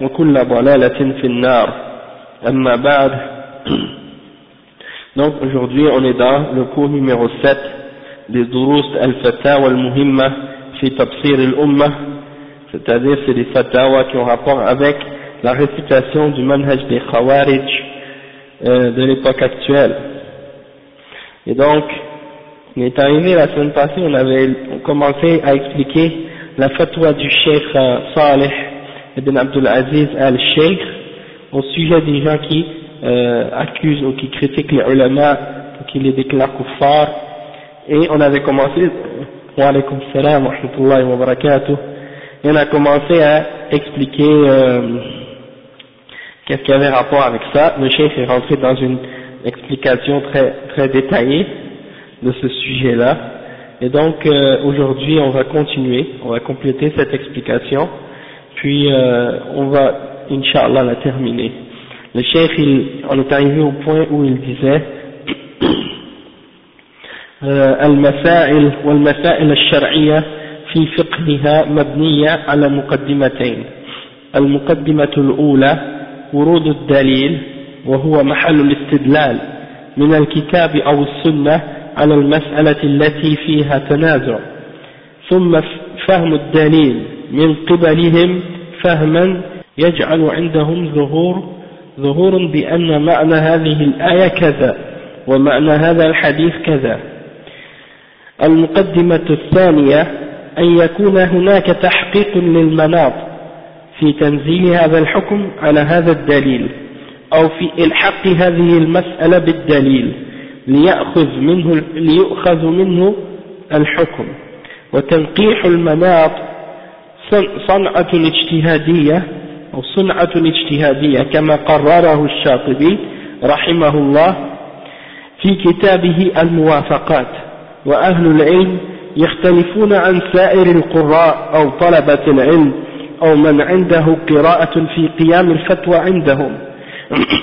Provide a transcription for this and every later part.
وكل ضلالة في النار أما بعد Donc aujourd'hui on est dans le cours numéro 7 des Durus al-Fatawa al-Muhimma fi Tafsir al-Ummah c'est-à-dire c'est des fatawa qui ont rapport avec la réputation du manhaj des Khawarij euh, de l'époque actuelle. Et donc, on est arrivé la semaine passée, on avait commencé à expliquer la fatwa du Cheikh euh, Saleh ibn Abdul Aziz al-Sheikh au sujet des gens qui euh, accusent ou qui critiquent les ulama, qui les déclarent kuffar. Et on avait commencé, wa alaykum salam wa rahmatullahi wa barakatuh, et on a commencé à expliquer euh, qu'est-ce qui avait rapport avec ça. Le chef est rentré dans une explication très, très détaillée de ce sujet-là. Et donc euh, aujourd'hui on va continuer, on va compléter cette explication, puis euh, on va, inshallah, la terminer. Le chef, il, on est arrivé au point où il disait المسائل والمسائل الشرعية في فقهها مبنية على مقدمتين المقدمة الأولى ورود الدليل وهو محل الاستدلال من الكتاب أو السنة على المسألة التي فيها تنازع ثم فهم الدليل من قبلهم فهما يجعل عندهم ظهور ظهور بأن معنى هذه الآية كذا ومعنى هذا الحديث كذا. المقدمة الثانية أن يكون هناك تحقيق للمناط في تنزيل هذا الحكم على هذا الدليل أو في إلحاق هذه المسألة بالدليل ليأخذ منه, ليؤخذ منه الحكم. وتنقيح المناط صنعة اجتهادية أو صنعة اجتهادية كما قرره الشاطبي رحمه الله في كتابه الموافقات وأهل العلم يختلفون عن سائر القراء أو طلبة العلم أو من عنده قراءة في قيام الفتوى عندهم.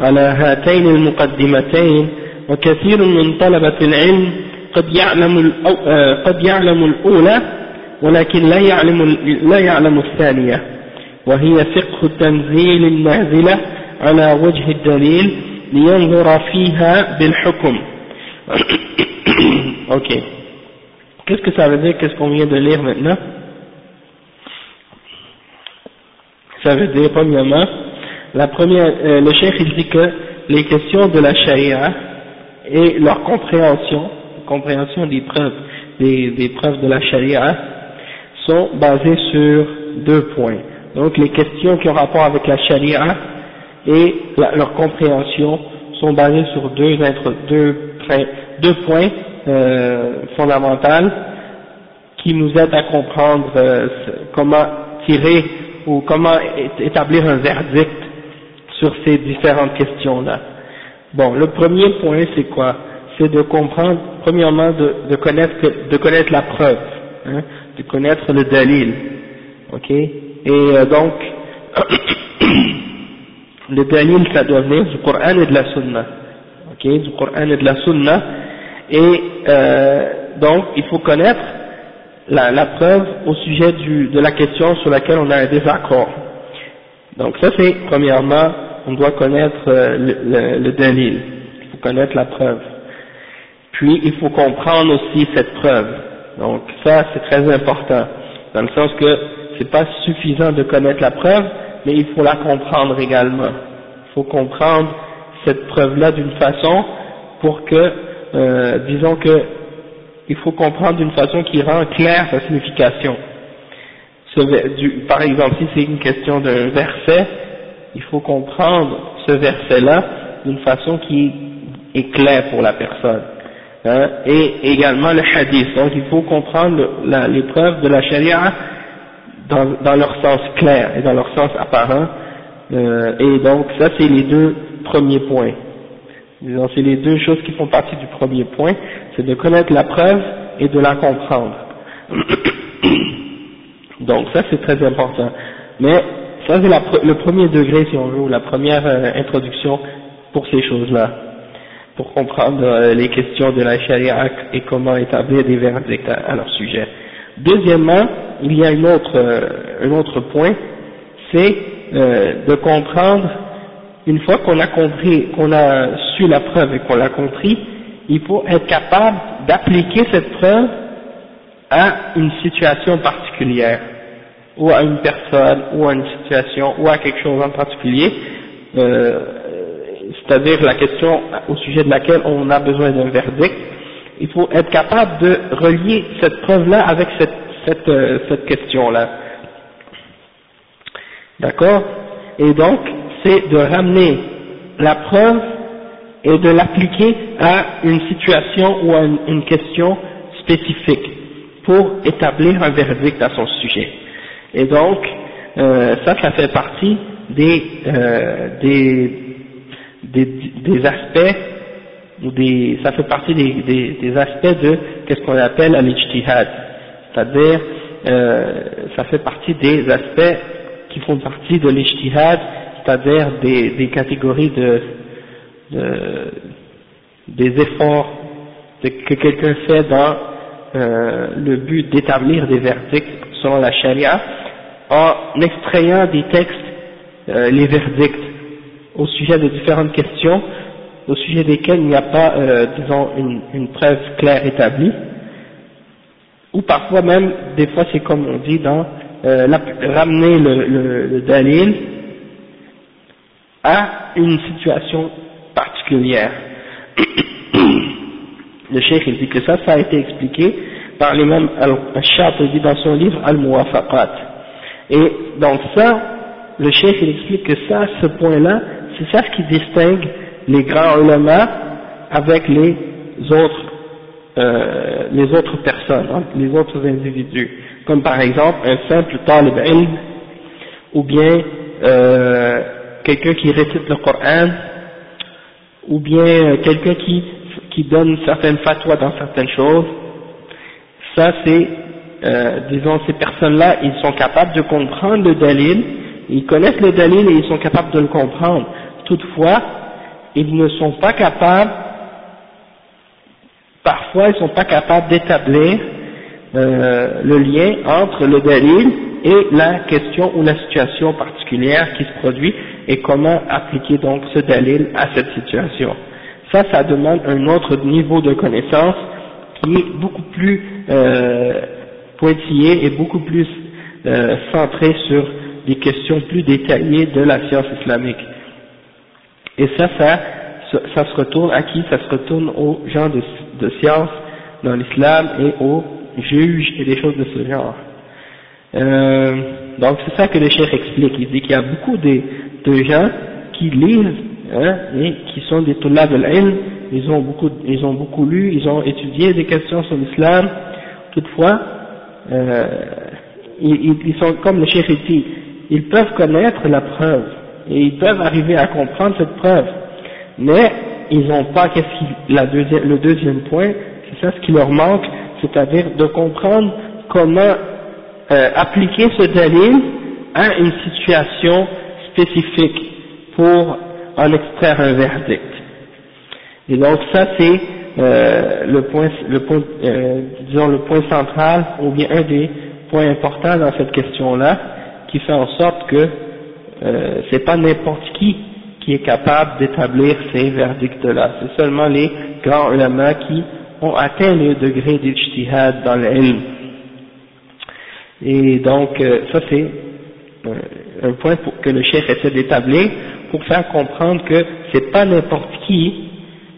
على هاتين المقدمتين وكثير من طلبة العلم قد يعلم قد يعلم الأولى ولكن لا يعلم لا يعلم الثانية وهي فقه تنزيل النازلة على وجه الدليل لينظر فيها بالحكم ok qu'est-ce que ça veut dire qu'est-ce qu'on vient de lire maintenant ça veut dire premièrement la première euh, le chef il dit que les questions de la charia et leur compréhension compréhension des preuves des, des preuves de la charia sont basées sur deux points. Donc les questions qui ont rapport avec la charia et leur compréhension sont basées sur deux, points euh, fondamentaux qui nous aident à comprendre euh, comment tirer ou comment établir un verdict sur ces différentes questions-là. Bon, le premier point, c'est quoi? C'est de comprendre, premièrement, de, de, connaître, de connaître la preuve, hein, de connaître le dalil, ok? Et euh, donc, le dalil, ça doit venir du Coran et de la Sunna, ok, du Coran et de la Sunna, et euh, donc il faut connaître la, preuve au sujet du, de la question sur laquelle on a un désaccord. Donc ça c'est, premièrement, on doit connaître euh, le, le, dalil, il faut connaître la preuve. Puis il faut comprendre aussi cette preuve. Donc ça c'est très important, dans le sens que c'est pas suffisant de connaître la preuve, mais il faut la comprendre également. Il faut comprendre cette preuve-là d'une façon pour que, euh, disons que, il faut comprendre d'une façon qui rend claire sa signification. par exemple, si c'est une question d'un verset, il faut comprendre ce verset-là d'une façon qui est claire pour la personne. Hein, et également le hadith. Donc il faut comprendre l'épreuve de la charia dans, leur sens clair et dans leur sens apparent. Euh, et donc ça c'est les deux premiers points. C'est les deux choses qui font partie du premier point, c'est de connaître la preuve et de la comprendre. donc ça c'est très important. Mais ça c'est le premier degré si on veut, la première euh, introduction pour ces choses-là pour comprendre euh, les questions de la charia et comment établir des verdicts à, leur sujet. Deuxièmement, il y a une autre, euh, un autre point, c'est euh, de comprendre, une fois qu'on a compris, qu'on a su la preuve et qu'on l'a compris, il faut être capable d'appliquer cette preuve à une situation particulière, ou à une personne, ou à une situation, ou à quelque chose en particulier, euh, c'est-à-dire la question au sujet de laquelle on a besoin d'un verdict, il faut être capable de relier cette preuve-là avec cette, cette, euh, cette question-là. D'accord? Et donc, c'est de ramener la preuve et de l'appliquer à une situation ou à une, question spécifique pour établir un verdict à son sujet. Et donc, euh, ça, ça fait partie des, euh, des, des, des aspects, ou des, ça fait partie des, des, des aspects de qu'est-ce qu'on appelle l'ijtihad, c'est-à-dire euh, ça fait partie des aspects qui font partie de l'ijtihad, c'est-à-dire des, des catégories de, de des efforts que quelqu'un fait dans euh, le but d'établir des verdicts selon la charia en extrayant des textes euh, les verdicts au sujet de différentes questions au sujet desquelles il n'y a pas, euh, disons, une, une, preuve claire établie, ou parfois même, des fois c'est comme on dit, dans euh, ramener le, le, le, dalil à une situation particulière. le cheikh il dit que ça, ça a été expliqué par l'imam al-Shatibi dans son livre Al-Muwafaqat. Et donc ça, le cheikh il explique que ça, ce point-là, c'est ça ce qui distingue les grands ulama avec les autres, euh, personnes, les autres individus, comme par exemple un simple talib ou bien euh, quelqu'un qui récite le Coran, ou bien euh, quelqu'un qui, donne certaines fatwas dans certaines choses, ça c'est, disons, ces personnes-là, ils sont capables de comprendre le dalil, ils connaissent le dalil et ils sont capables de le comprendre. Toutefois, ils ne sont pas capables, parfois ils ne sont pas capables d'établir euh, le lien entre le dalil et la question ou la situation particulière qui se produit et comment appliquer donc ce dalil à cette situation. Ça, ça demande un autre niveau de connaissance qui est beaucoup plus euh, pointillé et beaucoup plus euh, centré sur des questions plus détaillées de la science islamique. Et ça, ça, ça se retourne à qui? Ça se retourne aux gens de, de science dans l'islam et aux juges et des choses de ce genre. Euh, donc c'est ça que le chef explique. Il dit qu'il y a beaucoup de, de gens qui lisent hein, et qui sont des tulab al ils ont beaucoup, ils ont beaucoup lu, ils ont étudié des questions sur l'islam. Toutefois, euh, ils, ils, sont comme le chef dit, ils peuvent connaître la preuve et ils peuvent arriver à comprendre cette preuve, mais ils n'ont pas qu'est-ce la deuxième, le deuxième point, c'est ça ce qui leur manque, c'est-à-dire de comprendre comment euh, appliquer ce dalil à une situation spécifique pour en extraire un verdict. Et donc ça c'est euh, le point, le point euh, disons le point central ou bien un des points importants dans cette question-là, qui fait en sorte que euh, c'est pas n'importe qui qui est capable d'établir ces verdicts-là. C'est seulement les grands ulama qui ont atteint le degré d'ijtihad dans l'ilm. Et donc, euh, ça c'est euh, un point pour, que le chef essaie d'établir pour faire comprendre que c'est pas n'importe qui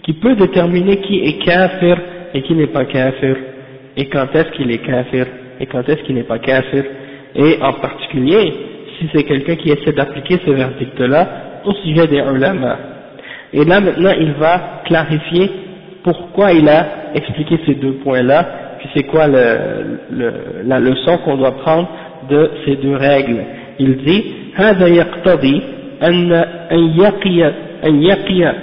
qui peut déterminer qui est kafir et qui n'est pas kafir, et quand est-ce qu'il est kafir, et quand est-ce qu'il n'est pas kafir, et en particulier, si c'est quelqu'un qui essaie d'appliquer ce verdict-là au sujet des ulama. Et là maintenant, il va clarifier pourquoi il a expliqué ces deux points-là, puis c'est quoi le, le, la leçon qu'on doit prendre de ces deux règles. Il dit, هذا يقتضي أن يقي أن يقي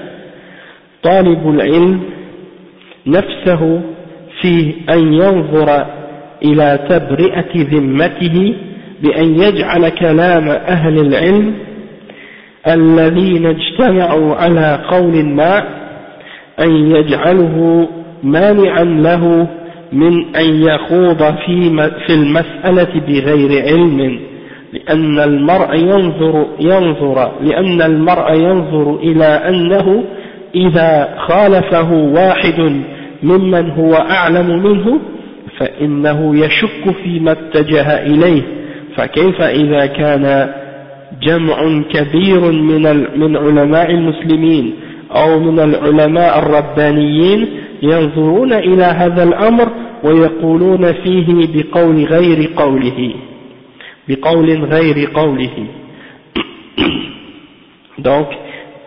طالب العلم نفسه في أن ينظر إلى تبرئة ذمته بأن يجعل كلام أهل العلم الذين اجتمعوا على قول ما أن يجعله مانعا له من أن يخوض في في المسألة بغير علم. لأن المرء ينظر ينظر لأن المرء ينظر إلى أنه إذا خالفه واحد ممن هو أعلم منه فإنه يشك فيما اتجه إليه. فكيف إذا كان جمع كبير من من علماء المسلمين أو من العلماء الربانيين ينظرون إلى هذا الأمر ويقولون فيه بقول غير قوله بقول غير قوله donc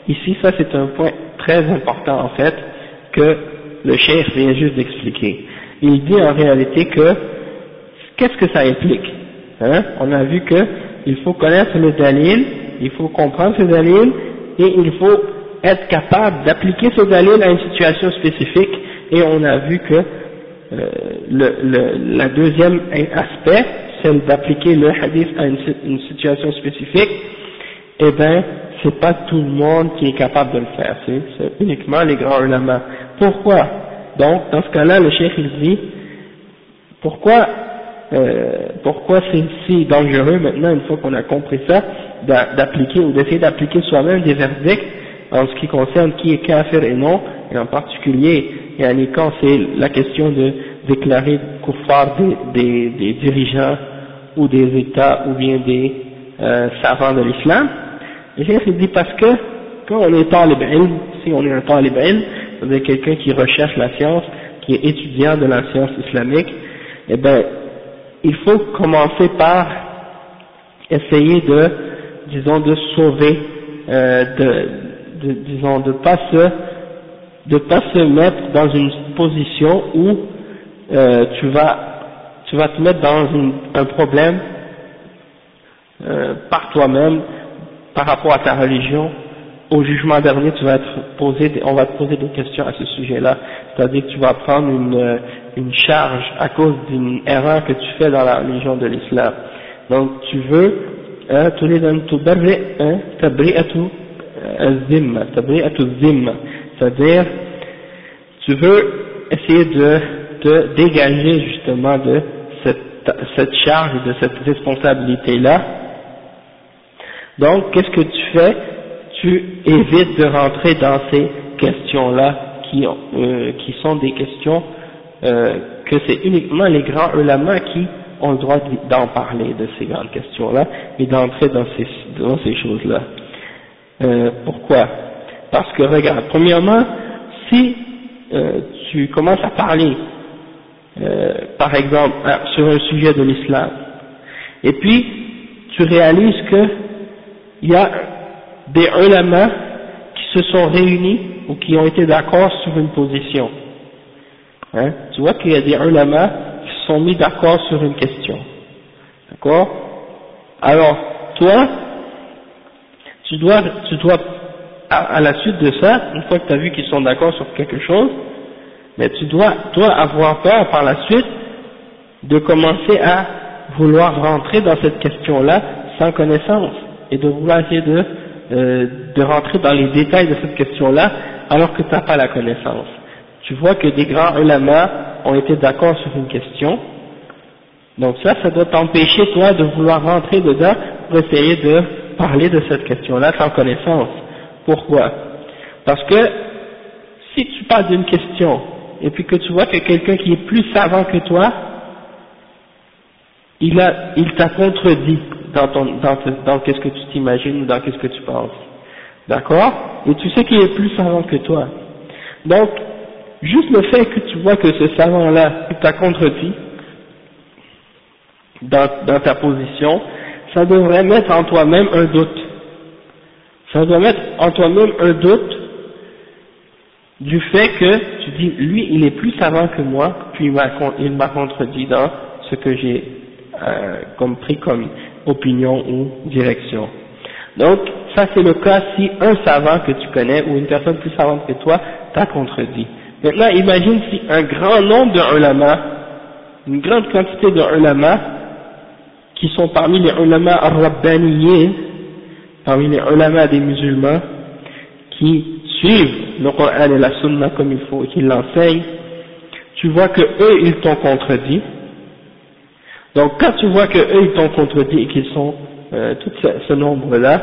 ici ça c'est un point très important en fait que le chef vient juste d'expliquer. Il dit en réalité que qu'est-ce que ça implique hein? On a vu que il faut connaître le dalil, il faut comprendre ce dalil et il faut être capable d'appliquer ce dalil à une situation spécifique. Et on a vu que euh, le, la deuxième aspect, celle d'appliquer le hadith à une, une situation spécifique, eh bien c'est pas tout le monde qui est capable de le faire, c'est uniquement les grands ulama. Pourquoi? Donc, dans ce cas-là, le cheikh il dit, pourquoi, euh, pourquoi c'est si dangereux maintenant, une fois qu'on a compris ça, d'appliquer ou d'essayer d'appliquer soi-même des verdicts en ce qui concerne qui est kafir et non, et en particulier, quand c'est la question de déclarer kuffar des, des, des, dirigeants ou des États ou bien des euh, savants de l'islam, le chef dit parce que quand on est talib ilm, si on est un talib ilm, c'est-à-dire quelqu'un qui recherche la science, qui est étudiant de la science islamique, eh ben, il faut commencer par essayer de, disons, de sauver, euh, de, de, disons, de pas se, de pas se mettre dans une position où euh, tu vas, tu vas te mettre dans une, un problème euh, par toi-même par rapport à ta religion, au jugement dernier, tu vas être posé, on va te poser des questions à ce sujet-là. C'est-à-dire que tu vas prendre une, une charge à cause d'une erreur que tu fais dans la religion de l'islam. Donc tu veux, tout hein, tabri'atu euh, zimma, tabri'atu zimma. C'est-à-dire, tu veux essayer de te dégager justement de cette, cette charge, de cette responsabilité-là, donc, qu'est-ce que tu fais? Tu évites de rentrer dans ces questions-là qui, euh, qui sont des questions euh, que c'est uniquement les grands ulama qui ont le droit d'en parler de ces grandes questions-là et d'entrer dans ces, choses-là. Euh, pourquoi? Parce que regarde, premièrement, si euh, tu commences à parler, par exemple, sur un sujet de l'islam, et puis tu réalises que il y a des ulama qui se sont réunis ou qui ont été d'accord sur une position. Hein? Tu vois qu'il y a des ulama qui se sont mis d'accord sur une question. D'accord? Alors, toi, tu dois, tu dois à, la suite de ça, une fois que tu as vu qu'ils sont d'accord sur quelque chose, mais tu dois, toi, avoir peur par la suite de commencer à vouloir rentrer dans cette question-là sans connaissance et de vouloir essayer de, euh, de rentrer dans les détails de cette question-là alors que tu n'as pas la connaissance. Tu vois que des grands ulama ont été d'accord sur une question, donc ça, ça doit t'empêcher toi de vouloir rentrer dedans pour essayer de parler de cette question-là sans connaissance. Pourquoi? Parce que si tu parles d'une question et puis que tu vois que quelqu'un qui est plus savant que toi, il a, il t'a contredit dans ton, dans, dans qu'est-ce que tu t'imagines ou dans qu'est-ce que tu penses. D'accord? Et tu sais qu'il est plus savant que toi. Donc, juste le fait que tu vois que ce savant-là t'a contredit dans, ta position, ça devrait mettre en toi-même un doute. Ça doit mettre en toi-même un doute du fait que tu dis, lui, il est plus savant que moi, puis il m'a contredit dans ce que j'ai euh, comme pris comme opinion ou direction. Donc, ça c'est le cas si un savant que tu connais ou une personne plus savante que toi t'a contredit. Maintenant, imagine si un grand nombre de ulama, une grande quantité de ulama, qui sont parmi les ulama ar-rabbaniyin, parmi les ulama des musulmans, qui suivent le Coran et la Sunna comme il faut et qui l'enseignent, tu vois que eux ils t'ont contredit. Donc quand tu vois que eux ils t'ont contredit et qu'ils sont euh, tout ce, nombre-là,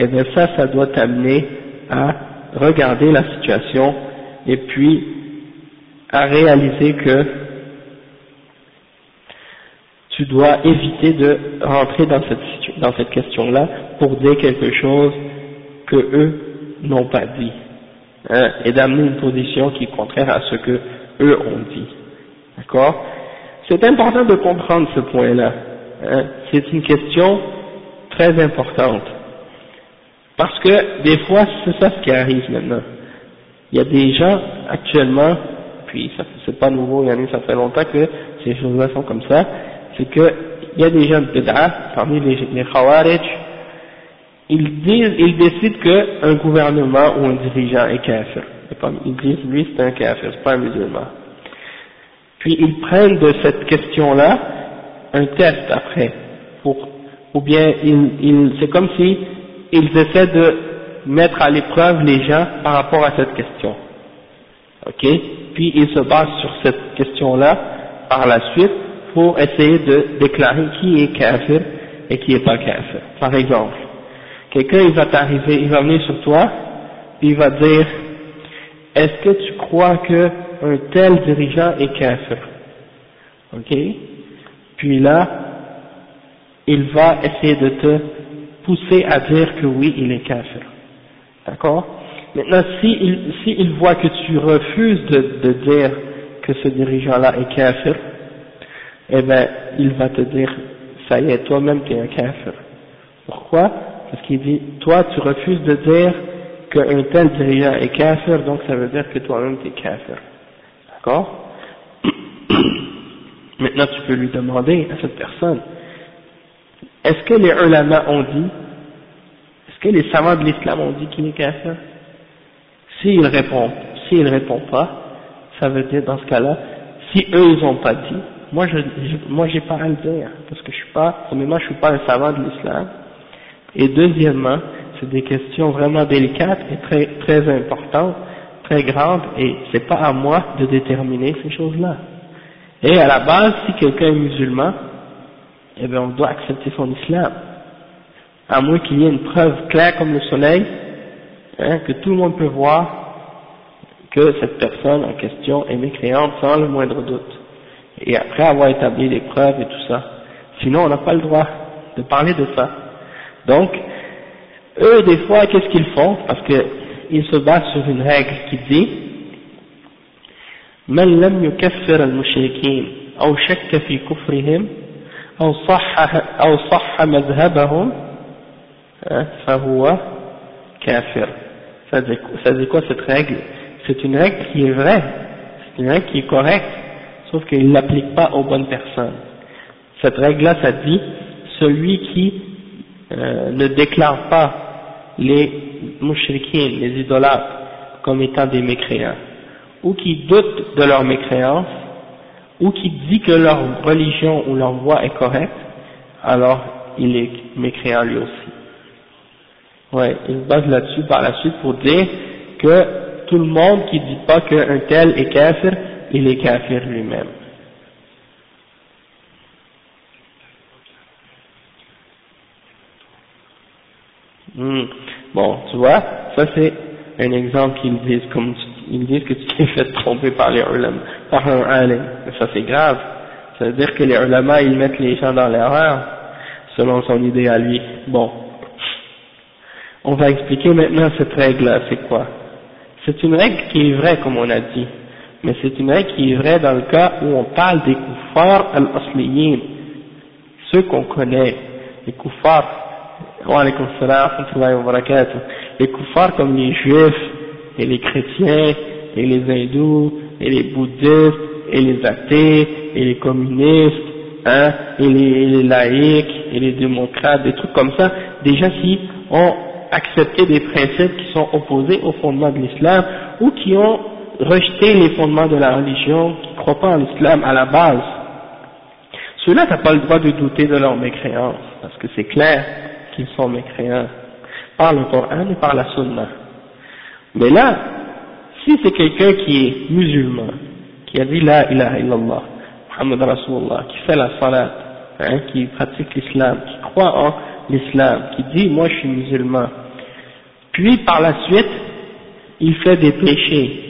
et eh bien ça, ça doit t'amener à regarder la situation et puis à réaliser que tu dois éviter de rentrer dans cette, dans cette question-là pour dire quelque chose que eux n'ont pas dit, hein, et d'amener une position qui est contraire à ce que eux ont dit. D'accord? C'est important de comprendre ce point-là. Hein. C'est une question très importante. Parce que des fois, c'est ça ce qui arrive maintenant. Il y a des gens actuellement, puis ça c'est pas nouveau, il y a, ça fait longtemps que ces choses-là sont comme ça, c'est qu'il y a des gens de parmi les, les Khawarij, ils disent, ils décident qu'un gouvernement ou un dirigeant est kafir. Ils disent, lui c'est un kafir, c'est pas un musulman. Puis ils prennent de cette question-là un test après, ou bien c'est comme si ils essaient de mettre à l'épreuve les gens par rapport à cette question. Ok? Puis ils se basent sur cette question-là par la suite pour essayer de déclarer qui est kafir et qui n'est pas kafir. Par exemple, quelqu'un il va t'arriver, il va venir sur toi, il va dire, est-ce que tu crois que un tel dirigeant est kafir? Ok? Puis là, il va essayer de te pousser à dire que oui, il est kafir. D'accord? Maintenant, s'il si il voit que tu refuses de, de dire que ce dirigeant-là est kafir, eh bien, il va te dire, ça y est, toi-même tu es un kafir. Pourquoi? Parce qu'il dit, toi tu refuses de dire qu'un tel dirigeant est kafir, donc ça veut dire que toi-même tu es kafir. D'accord? Maintenant tu peux lui demander à cette personne, est-ce que les ulama ont dit, est-ce que les savants de l'islam ont dit qu'il est kafir? S'il répond, s'il répond pas, ça veut dire dans ce cas-là, si eux ils n'ont pas dit, moi je, moi j'ai pas à le dire, parce que je suis pas, premièrement je suis pas un savant de l'islam, et deuxièmement, c'est des questions vraiment délicates et très, très importantes, très grandes, et c'est pas à moi de déterminer ces choses-là. Et à la base, si quelqu'un est musulman, eh bien on doit accepter son islam. À moins qu'il y ait une preuve claire comme le soleil, hein, que tout le monde peut voir que cette personne en question est mécréante sans le moindre doute et après avoir établi les preuves et tout ça. Sinon, on n'a pas le droit de parler de ça. Donc, eux, des fois, qu'est-ce qu'ils font Parce qu'ils se basent sur une règle qui dit من لم يكفر المشركين أو شك في كفرهم أو صح أو صح مذهبهم فهو كافر. ça dit quoi? Cette règle? C'est une règle qui est vraie, c'est une règle qui est correcte sauf qu'il ne l'applique pas aux bonnes personnes. Cette règle-là, ça dit, celui qui euh, ne déclare pas les mouchriquins, les idolâtres, comme étant des mécréants, ou qui doute de leur mécréance, ou qui dit que leur religion ou leur voie est correcte, alors il est mécréant lui aussi. Ouais, il base là-dessus par la suite pour dire que tout le monde qui dit pas qu'un tel est kafir, il est kafir lui-même. Hmm. Bon, tu vois, ça c'est un exemple qu'ils disent, comme ils disent que tu t'es fait tromper par les ulama, par un alim. Ça c'est grave. Ça veut dire que les ulama, ils mettent les gens dans l'erreur, selon son idée à lui. Bon. On va expliquer maintenant cette règle-là, c'est quoi? C'est une règle qui est vraie, comme on a dit. Mais c'est une règle qui est vraie dans le cas où on parle des kuffars al-asliyin, ceux qu'on connaît, les kuffars les kuffars comme les juifs et les chrétiens et les hindous et les bouddhistes et les athées et les communistes hein, et les, laïcs et les démocrates, des trucs comme ça, déjà qui ont accepté des principes qui sont opposés aux fondements de l'islam ou qui ont rejeté les fondements de la religion, qui ne croient pas en l'islam à la base. Ceux-là, tu pas le droit de douter de leur mécréance, parce que c'est clair, qu'ils sont mécréants par le Coran et par la Sunna. Mais là, si c'est quelqu'un qui est musulman, qui a dit la ilaha illallah, Muhammad Rasulullah, qui fait la salat, hein, qui pratique l'islam, qui croit en l'islam, qui dit moi je suis musulman, puis par la suite, il fait des péchés,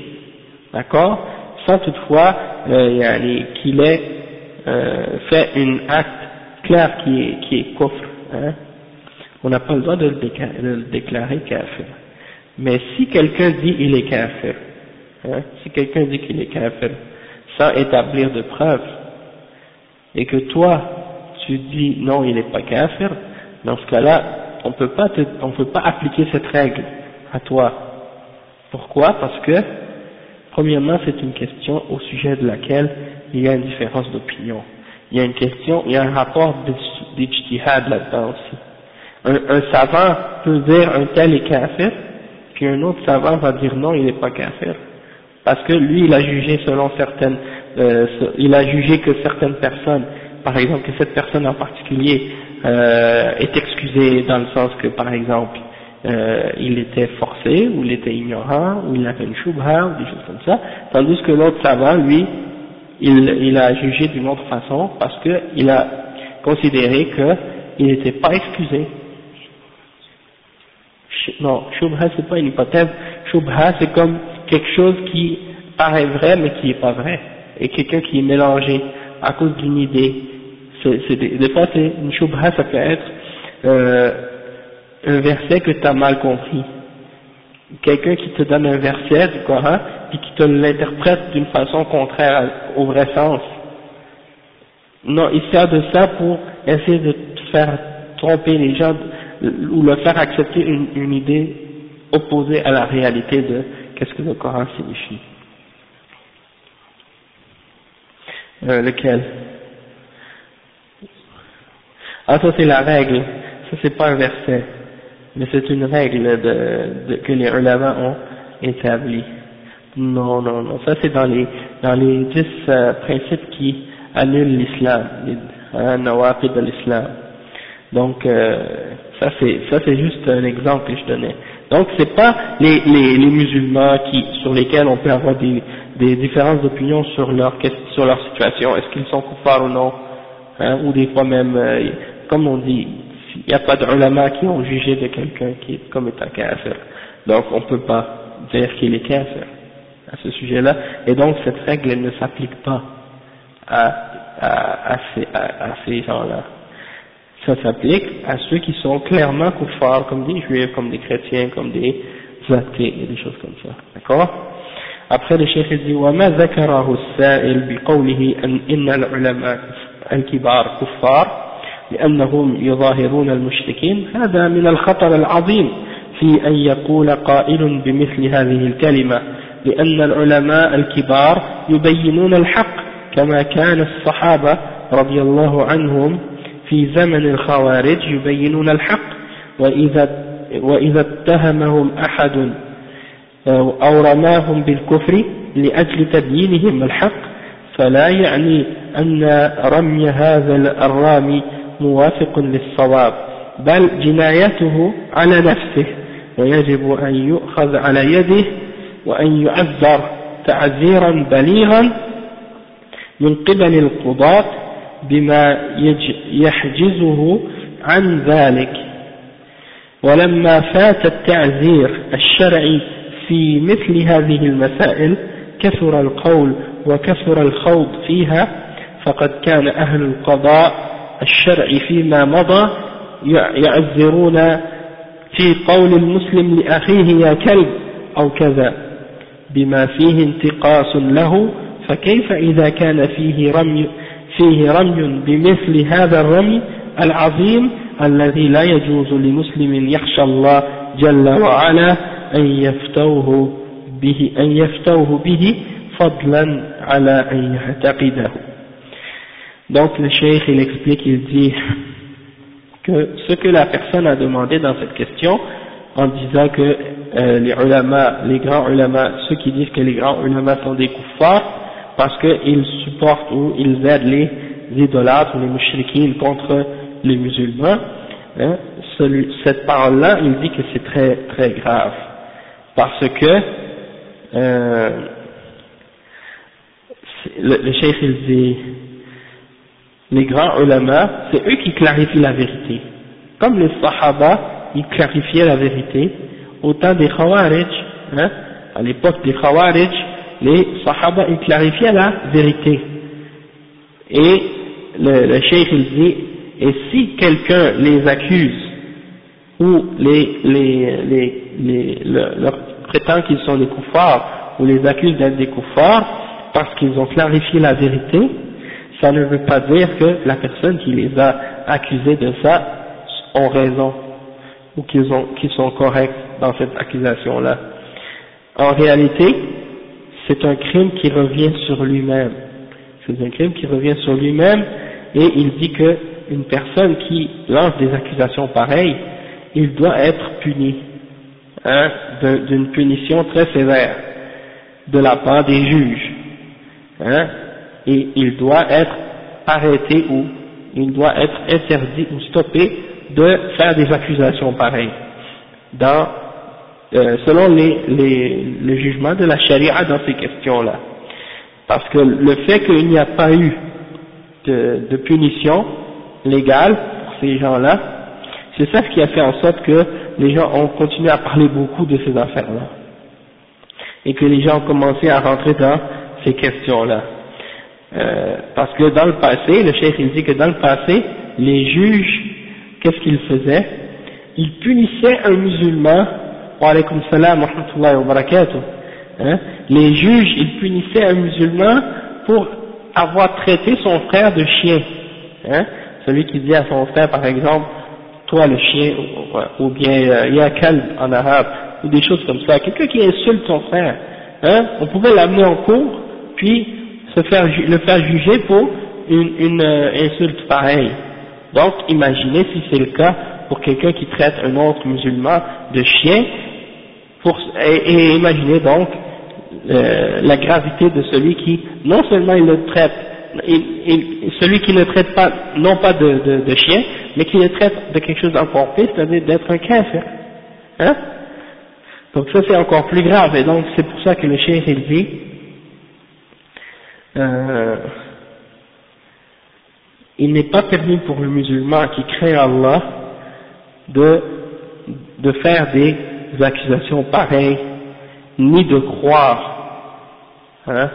d'accord, sans toutefois euh, qu'il ait euh, fait un acte clair qui est, qui est coffre, hein, on n'a pas le droit de le, déclarer, kafir. Mais si quelqu'un dit il est kafir, hein, si quelqu'un dit qu'il est kafir, sans établir de preuves, et que toi, tu dis non, il n'est pas kafir, dans ce cas-là, on peut pas peut pas appliquer cette règle à toi. Pourquoi? Parce que, premièrement, c'est une question au sujet de laquelle il y a une différence d'opinion. Il y a une question, il y a un rapport d'ijtihad là-dedans aussi un, savant peut dire un tel est kafir, puis un autre savant va dire non, il n'est pas kafir. Parce que lui, il a jugé selon certaines, euh, il a jugé que certaines personnes, par exemple que cette personne en particulier euh, est excusée dans le sens que, par exemple, euh, il était forcé, ou il était ignorant, ou il avait une shubha, ou des choses comme ça, tandis que l'autre savant, lui, il, il a jugé d'une autre façon parce qu'il a considéré qu'il n'était pas excusé. Non, Shubha c'est pas une hypothèse, Shubha c'est comme quelque chose qui paraît vrai mais qui n'est pas vrai, et quelqu'un qui est mélangé à cause d'une idée. Des, fois une Shubha ça peut être euh, un verset que tu as mal compris. Quelqu'un qui te donne un verset du Coran et qui te l'interprète d'une façon contraire au vrai sens. Non, il sert de ça pour essayer de faire tromper les gens ou le faire accepter une, une idée opposée à la réalité de qu'est-ce que le Coran signifie. Euh, lequel? Ah, ça c'est la règle. Ça c'est pas un verset, mais c'est une règle de, de, que les ulama ont établie. Non, non, non. Ça c'est dans les dans les dix euh, principes qui annulent l'islam, hein, de l'islam. Donc euh, ça c'est ça c'est juste un exemple que je donnais. Donc c'est pas les, les, les, musulmans qui sur lesquels on peut avoir des, des différences d'opinion sur leur sur leur situation, est-ce qu'ils sont coupables ou non, hein, ou des fois même, euh, comme on dit, il n'y a pas d'ulama qui ont jugé de quelqu'un qui est comme étant kafir. Donc on peut pas dire qu'il est kafir à ce sujet-là, et donc cette règle ne s'applique pas à, à, à ces, à ces gens-là ça s'applique à ceux qui sont clairement kuffars, comme des juifs, comme des chrétiens, comme des athées, et des choses comme ça. D'accord Après le cheikh dit وما ذكره السائل بقوله أن إن العلماء الكبار كفار لأنهم يظاهرون المشركين. هذا من الخطر العظيم في أن يقول قائل بمثل هذه الكلمة لأن العلماء الكبار يبينون الحق كما كان الصحابة رضي الله عنهم في زمن الخوارج يبينون الحق. وإذا, وإذا اتهمهم أحد أو رماهم بالكفر لأجل تبيينهم الحق فلا يعني أن رمي هذا الرامي موافق للصواب بل جنايته على نفسه ويجب أن يؤخذ على يده وأن يعذر تعذيرا بليغا من قبل القضاة بما يحجزه عن ذلك. ولما فات التعذير الشرعي في مثل هذه المسائل كثر القول وكثر الخوض فيها فقد كان أهل القضاء الشرعي فيما مضى يعذرون في قول المسلم لأخيه يا كلب أو كذا بما فيه انتقاص له فكيف إذا كان فيه رمي فيه رمي بمثل هذا الرمي العظيم الذي لا يجوز لمسلم يخشى الله جل وعلا أن يفتوه به أن يفتوه به فضلا على أن يعتقده. Donc le cheikh il explique, il dit que ce que la personne a demandé dans cette question, en disant que euh, les ulama, les grands ulama, ceux qui disent que les grands ulama sont des kuffars, parce qu'ils supportent ou ils aident les idolâtres les mushrikines contre les musulmans, hein, cette parole-là, il dit que c'est très très grave, parce que euh, le, le cheikh il dit les grands ulama, c'est eux qui clarifient la vérité. Comme les sahaba, ils clarifiaient la vérité, au temps des khawarij, hein, à l'époque des khawarij, les sahaba, ils clarifiaient la vérité. Et le, le cheikh il dit, et si quelqu'un les accuse, ou les, les, les, les leur prétend qu'ils sont des koufars, ou les accuse d'être des koufars, parce qu'ils ont clarifié la vérité, ça ne veut pas dire que la personne qui les a accusés de ça ont raison ou qu'ils qu sont corrects dans cette accusation-là. En réalité, c'est un crime qui revient sur lui-même. C'est un crime qui revient sur lui-même et il dit que une personne qui lance des accusations pareilles, il doit être puni hein, d'une punition très sévère de la part des juges. Hein, et il doit être arrêté ou il doit être interdit ou stoppé de faire des accusations pareilles dans, euh, selon les, les, le jugement de la charia dans ces questions-là. Parce que le fait qu'il n'y a pas eu de, de punition légale pour ces gens-là, c'est ça ce qui a fait en sorte que les gens ont continué à parler beaucoup de ces affaires-là. Et que les gens ont commencé à rentrer dans ces questions-là. Euh, parce que dans le passé, le chef il dit que dans le passé, les juges, qu'est-ce qu'ils faisaient? Ils punissaient un musulman, wa alaykum salam wa rahmatullahi wa barakatuh, hein, les juges, ils punissaient un musulman pour avoir traité son frère de chien, hein, celui qui dit à son frère par exemple, toi le chien, ou, bien euh, yakal en arabe, ou des choses comme ça, quelqu'un qui insulte son frère, hein, on pouvait l'amener en cours, puis le faire juger pour une, euh, insulte pareille. Donc imaginez si c'est le cas pour quelqu'un qui traite un autre musulman de chien, et, imaginez donc euh, la gravité de celui qui, non seulement il le traite, celui qui ne traite pas, non pas de, chien, mais qui le traite de quelque chose d'encore pire, c'est-à-dire d'être un kafir. Hein? Donc ça c'est encore plus grave, et donc c'est pour ça que le chien il dit, euh, il n'est pas permis pour le musulman qui craint Allah de, de faire des accusations pareilles, ni de croire, hein,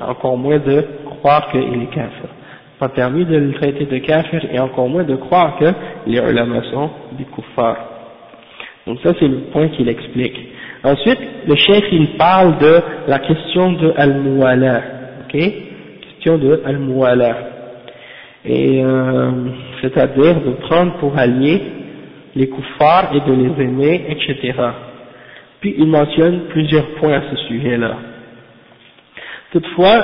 encore moins de croire qu'il est kafir. Pas permis de le traiter de kafir et encore moins de croire que les ulama sont des kuffars. Donc ça c'est le point qu'il explique. Ensuite, le chef il parle de la question de al-muwala, ok? Question de al-muwala. Et euh, c'est-à-dire de prendre pour alliés les kuffars et de les aimer, etc. Puis il mentionne plusieurs points à ce sujet-là. Toutefois,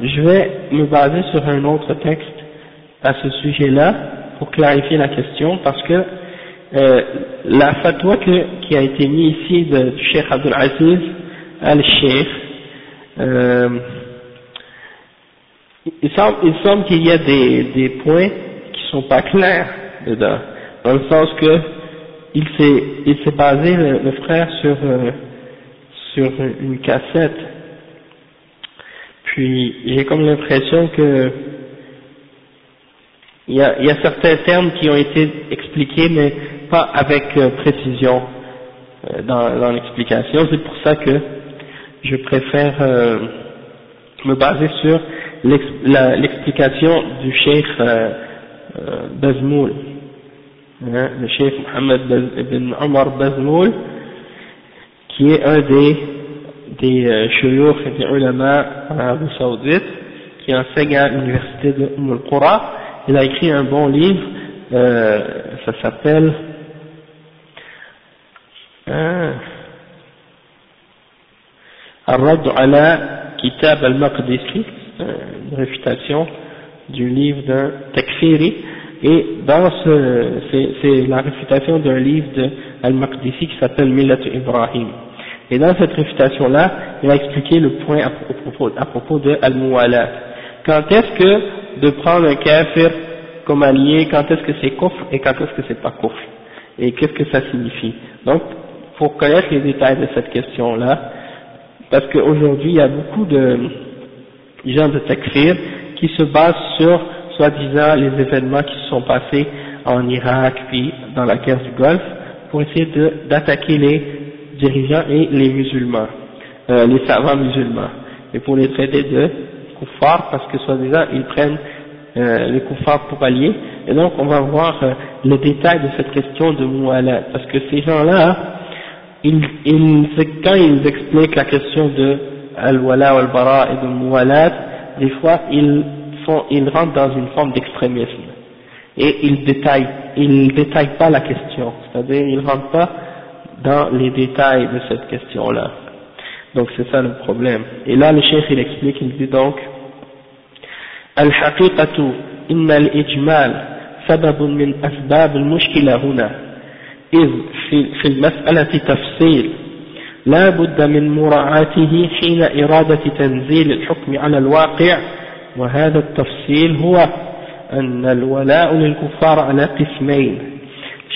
je vais me baser sur un autre texte à ce sujet-là pour clarifier la question parce que euh, la fatwa qui a été mise ici de, du Cheikh Abdul Aziz al-Sheikh, euh, il semble, il semble qu'il y a des, points qui sont pas clairs dedans, dans le sens que il s'est, basé, le, frère, sur, euh, sur une cassette. Puis, j'ai comme l'impression que, il y a certains termes qui ont été expliqués, mais pas avec euh, précision euh, dans, l'explication. C'est pour ça que je préfère me baser sur l'explication du cheikh Bazmoul. Hein, le chef Mohamed ibn Omar Bazmoul, qui est un des, des euh, et des ulama en Arabie Saoudite, qui enseigne à l'université de Umm al-Qura. Il a écrit un bon livre, euh, ça s'appelle euh, Al-Rad ala Kitab al-Maqdisi, une réfutation du livre d'un takfiri, et dans ce, c'est la réfutation d'un livre de Al-Maqdisi qui s'appelle Milat Ibrahim. Et dans cette réfutation-là, il a expliqué le point à propos, à propos de Al-Muwalat. Quand est-ce que de prendre un kafir comme allié, quand est-ce que c'est kufr et quand est-ce que c'est pas kufr? Et qu'est-ce que ça signifie? Donc, pour connaître les détails de cette question-là, parce qu'aujourd'hui, il y a beaucoup de gens de takfir qui se basent sur soi-disant les événements qui se sont passés en Irak puis dans la guerre du Golfe pour essayer d'attaquer les dirigeants et les musulmans, euh, les savants musulmans, et pour les traiter de koufars parce que soi-disant ils prennent euh, les koufars pour alliés, et donc on va voir euh, le détail de cette question de Moualat, parce que ces gens-là, ils, ils, quand ils expliquent la question de Al-Wala al-Bara et de Moualat, des fois ils font, ils rentrent dans une forme d'extrémisme et ils détaillent, ils détaillent pas la question, c'est-à-dire ils rentrent pas dans les détails de cette question-là. Donc c'est ça le problème. Et là le chef il explique, il dit donc الحقيقة إن الإجمال سبب من أسباب المشكلة هنا إذ في, في المسألة تفصيل لا بد من مراعاته حين إرادة تنزيل الحكم على الواقع وهذا التفصيل هو أن الولاء للكفار على قسمين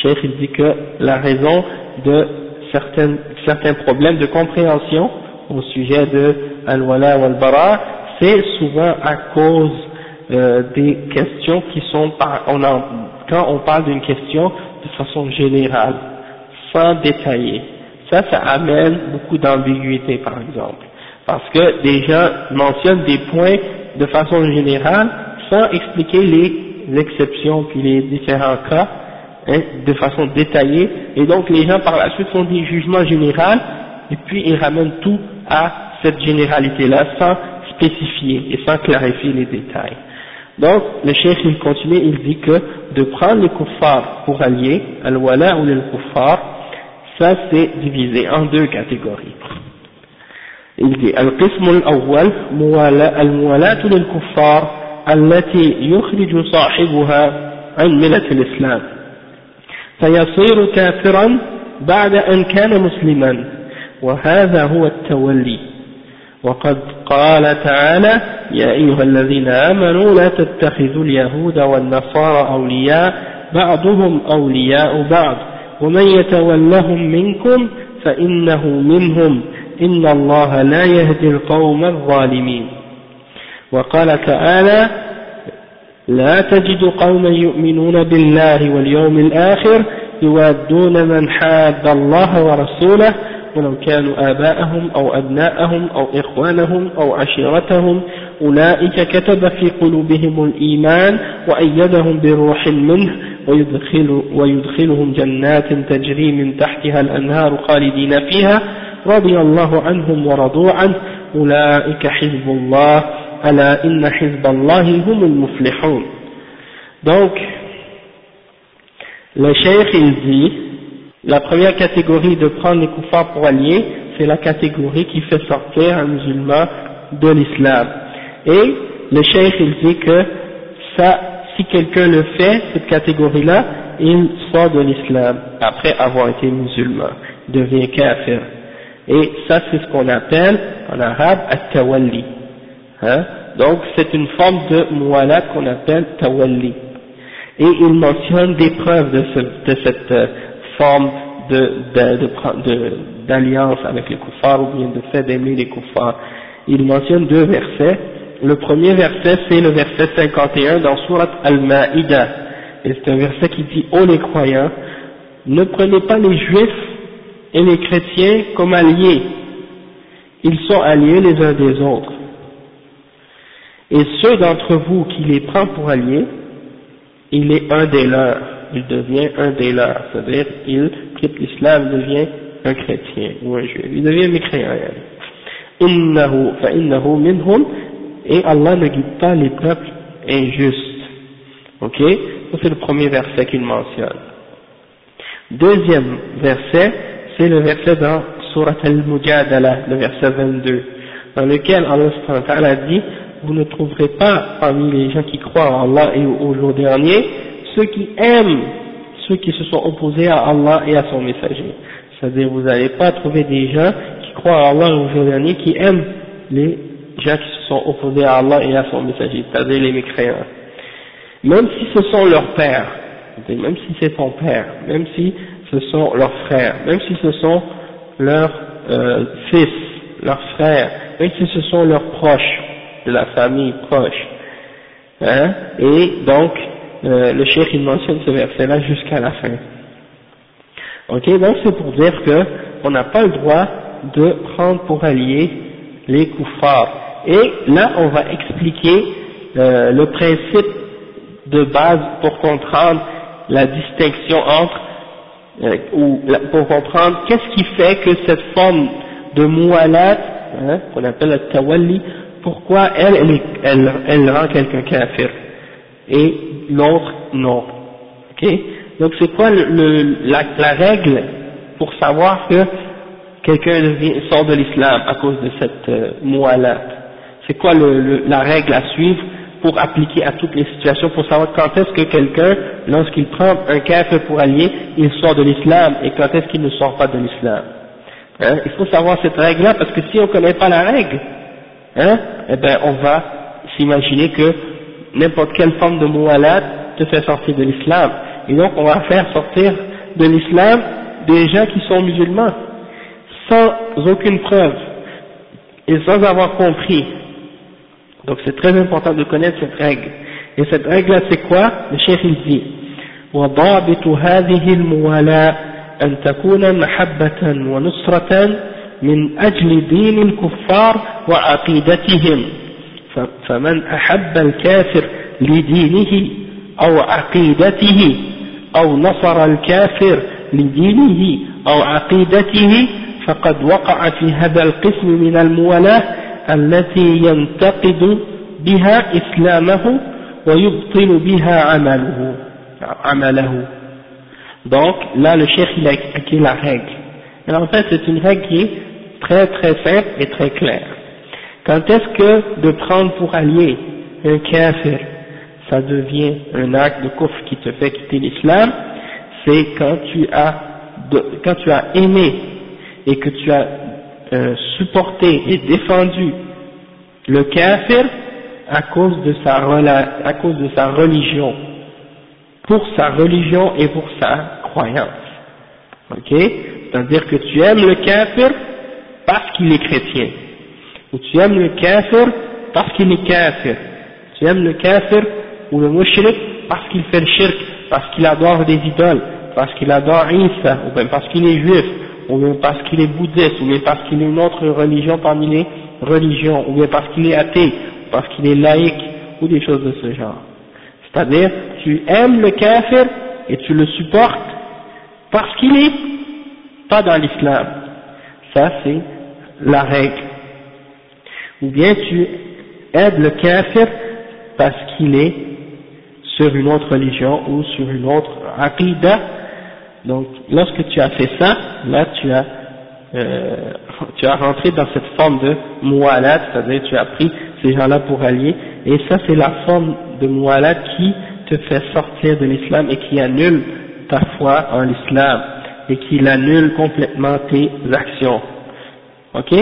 Cheikh il dit que la raison de certains, certains problèmes de compréhension au sujet de al-wala ou al-bara, c'est souvent à cause euh, des questions qui sont par, on en, quand on parle d'une question de façon générale, sans détailler. Ça, ça amène beaucoup d'ambiguïté par exemple. Parce que des gens mentionnent des points de façon générale sans expliquer les exceptions puis les différents cas hein, de façon détaillée et donc les gens par la suite font des jugements généraux et puis ils ramènent tout à cette généralité là sans spécifier et sans clarifier les détails. Donc le chef il continue, il dit que de prendre les kuffars pour allier, al-wala ou le kuffar, ça c'est divisé en deux catégories. القسم الأول الموالاة للكفار التي يخرج صاحبها عن ملة الإسلام فيصير كافرا بعد أن كان مسلما وهذا هو التولي وقد قال تعالى يا أيها الذين آمنوا لا تتخذوا اليهود والنصارى أولياء بعضهم أولياء بعض ومن يتولهم منكم فإنه منهم إن الله لا يهدي القوم الظالمين. وقال تعالى لا تجد قوما يؤمنون بالله واليوم الآخر يوادون من حاد الله ورسوله ولو كانوا آباءهم أو أبناءهم أو إخوانهم أو عشيرتهم أولئك كتب في قلوبهم الإيمان وأيدهم بروح منه ويدخل ويدخلهم جنات تجري من تحتها الأنهار خالدين فيها رضي الله عنهم ورضوا عنه. أولئك حزب الله ألا إن حزب الله هم المفلحون. Cheikh il dit la première catégorie de prendre les koufars pour alliés c'est la catégorie qui fait sortir un musulman de l'islam et le cheikh il dit que ça si quelqu'un le fait cette catégorie là il sort de l'islam après avoir été musulman devient kafir Et ça, c'est ce qu'on appelle en arabe at-tawalli. Hein? Donc, c'est une forme de mu'alat qu'on appelle tawalli. Et il mentionne des preuves de, ce, de cette euh, forme d'alliance avec les kuffars ou bien de fait d'aimer les kuffars. Il mentionne deux versets. Le premier verset, c'est le verset 51 dans Surat Al-Ma'ida. Et c'est un verset qui dit, ô les croyants, ne prenez pas les juifs et les chrétiens comme alliés. Ils sont alliés les uns des autres. Et ceux d'entre vous qui les prend pour alliés, il est un des leurs, il devient un des c'est-à-dire il quitte l'islam, devient un chrétien ou un juif, il devient mécréant. innahu minhum et Allah ne guide pas les peuples injustes. Ok? C'est le premier verset qu'il mentionne. Deuxième verset, c'est le verset dans Surat Al-Mujadala, le verset 22, dans lequel Allah dit vous ne trouverez pas parmi les gens qui croient en Allah et au, jour dernier ceux qui aiment ceux qui se sont opposés à Allah et à son messager. C'est-à-dire vous n'allez pas trouver des gens qui croient en Allah au jour dernier qui aiment les gens qui se sont opposés à Allah et à son messager, c'est-à-dire les mécréants. Même si ce sont leurs pères, même si c'est ton père, même si ce sont leurs frères, même si ce sont leurs euh, fils, leurs frères, même si ce sont leurs proches, de la famille proche. Hein, et donc, euh, le cheikh il mentionne ce verset-là jusqu'à la fin. Ok, donc c'est pour dire que on n'a pas le droit de prendre pour alliés les kuffars. Et là, on va expliquer euh, le principe de base pour comprendre la distinction entre, euh, ou pour comprendre qu'est-ce qui fait que cette forme de mualat, hein, qu'on appelle le tawalli, pourquoi elle, elle rend quelqu'un kafir et l'autre non. Ok? Donc c'est quoi la, règle pour savoir que quelqu'un sort de l'islam à cause de cette euh, C'est quoi la règle à suivre pour appliquer à toutes les situations, pour savoir quand est-ce que quelqu'un, lorsqu'il prend un kafir pour allier, il sort de l'islam et quand est-ce qu'il ne sort pas de l'islam? Hein? Il faut savoir cette règle-là parce que si on ne connaît pas la règle, hein, eh ben on va s'imaginer que n'importe quelle forme de mu'alat te fait sortir de l'islam. Et donc on va faire sortir de l'islam des gens qui sont musulmans, sans aucune preuve, et sans avoir compris. Donc c'est très important de connaître cette règle. Et cette règle-là c'est quoi Le chef il dit وضابط هذه الموالاة أن تكون محبة ونصرة من أجل دين الكفار وعقيدتهم فمن أحب الكافر لدينه أو عقيدته أو نصر الكافر لدينه أو عقيدته فقد وقع في هذا القسم من المولاة التي ينتقد بها إسلامه ويبطل بها عمله عمله Donc là le cheikh il a expliqué la règle. Et en fait c'est une règle qui est très très simple et très claire. Quand est-ce que de prendre pour allié un kafir, ça devient un acte de coffre qui te fait quitter l'islam? C'est quand tu as quand tu as aimé et que tu as euh, supporté et défendu le kafir à cause de sa à cause de sa religion, pour sa religion et pour sa croyance. Ok? C'est-à-dire que tu aimes le kafir parce qu'il est chrétien. Tu aimes le kafir parce qu'il est kafir. Tu aimes le kafir ou le mushrik parce qu'il fait le shirk, parce qu'il adore des idoles, parce qu'il adore Isa, ou bien parce qu'il est juif, ou bien parce qu'il est bouddhiste, ou bien parce qu'il est une autre religion parmi les religions, ou bien parce qu'il est athée, ou parce qu'il est laïque, ou des choses de ce genre. C'est-à-dire, tu aimes le kafir et tu le supportes parce qu'il est pas dans l'islam. Ça, c'est la règle. Ou bien tu aides le kafir parce qu'il est sur une autre religion ou sur une autre aqidah. Donc, lorsque tu as fait ça, là tu as, euh, tu as rentré dans cette forme de mu'alat, c'est-à-dire tu as pris ces gens-là pour allier, et ça c'est la forme de mu'alat qui te fait sortir de l'islam et qui annule ta foi en l'islam et qui annule complètement tes actions. Ok?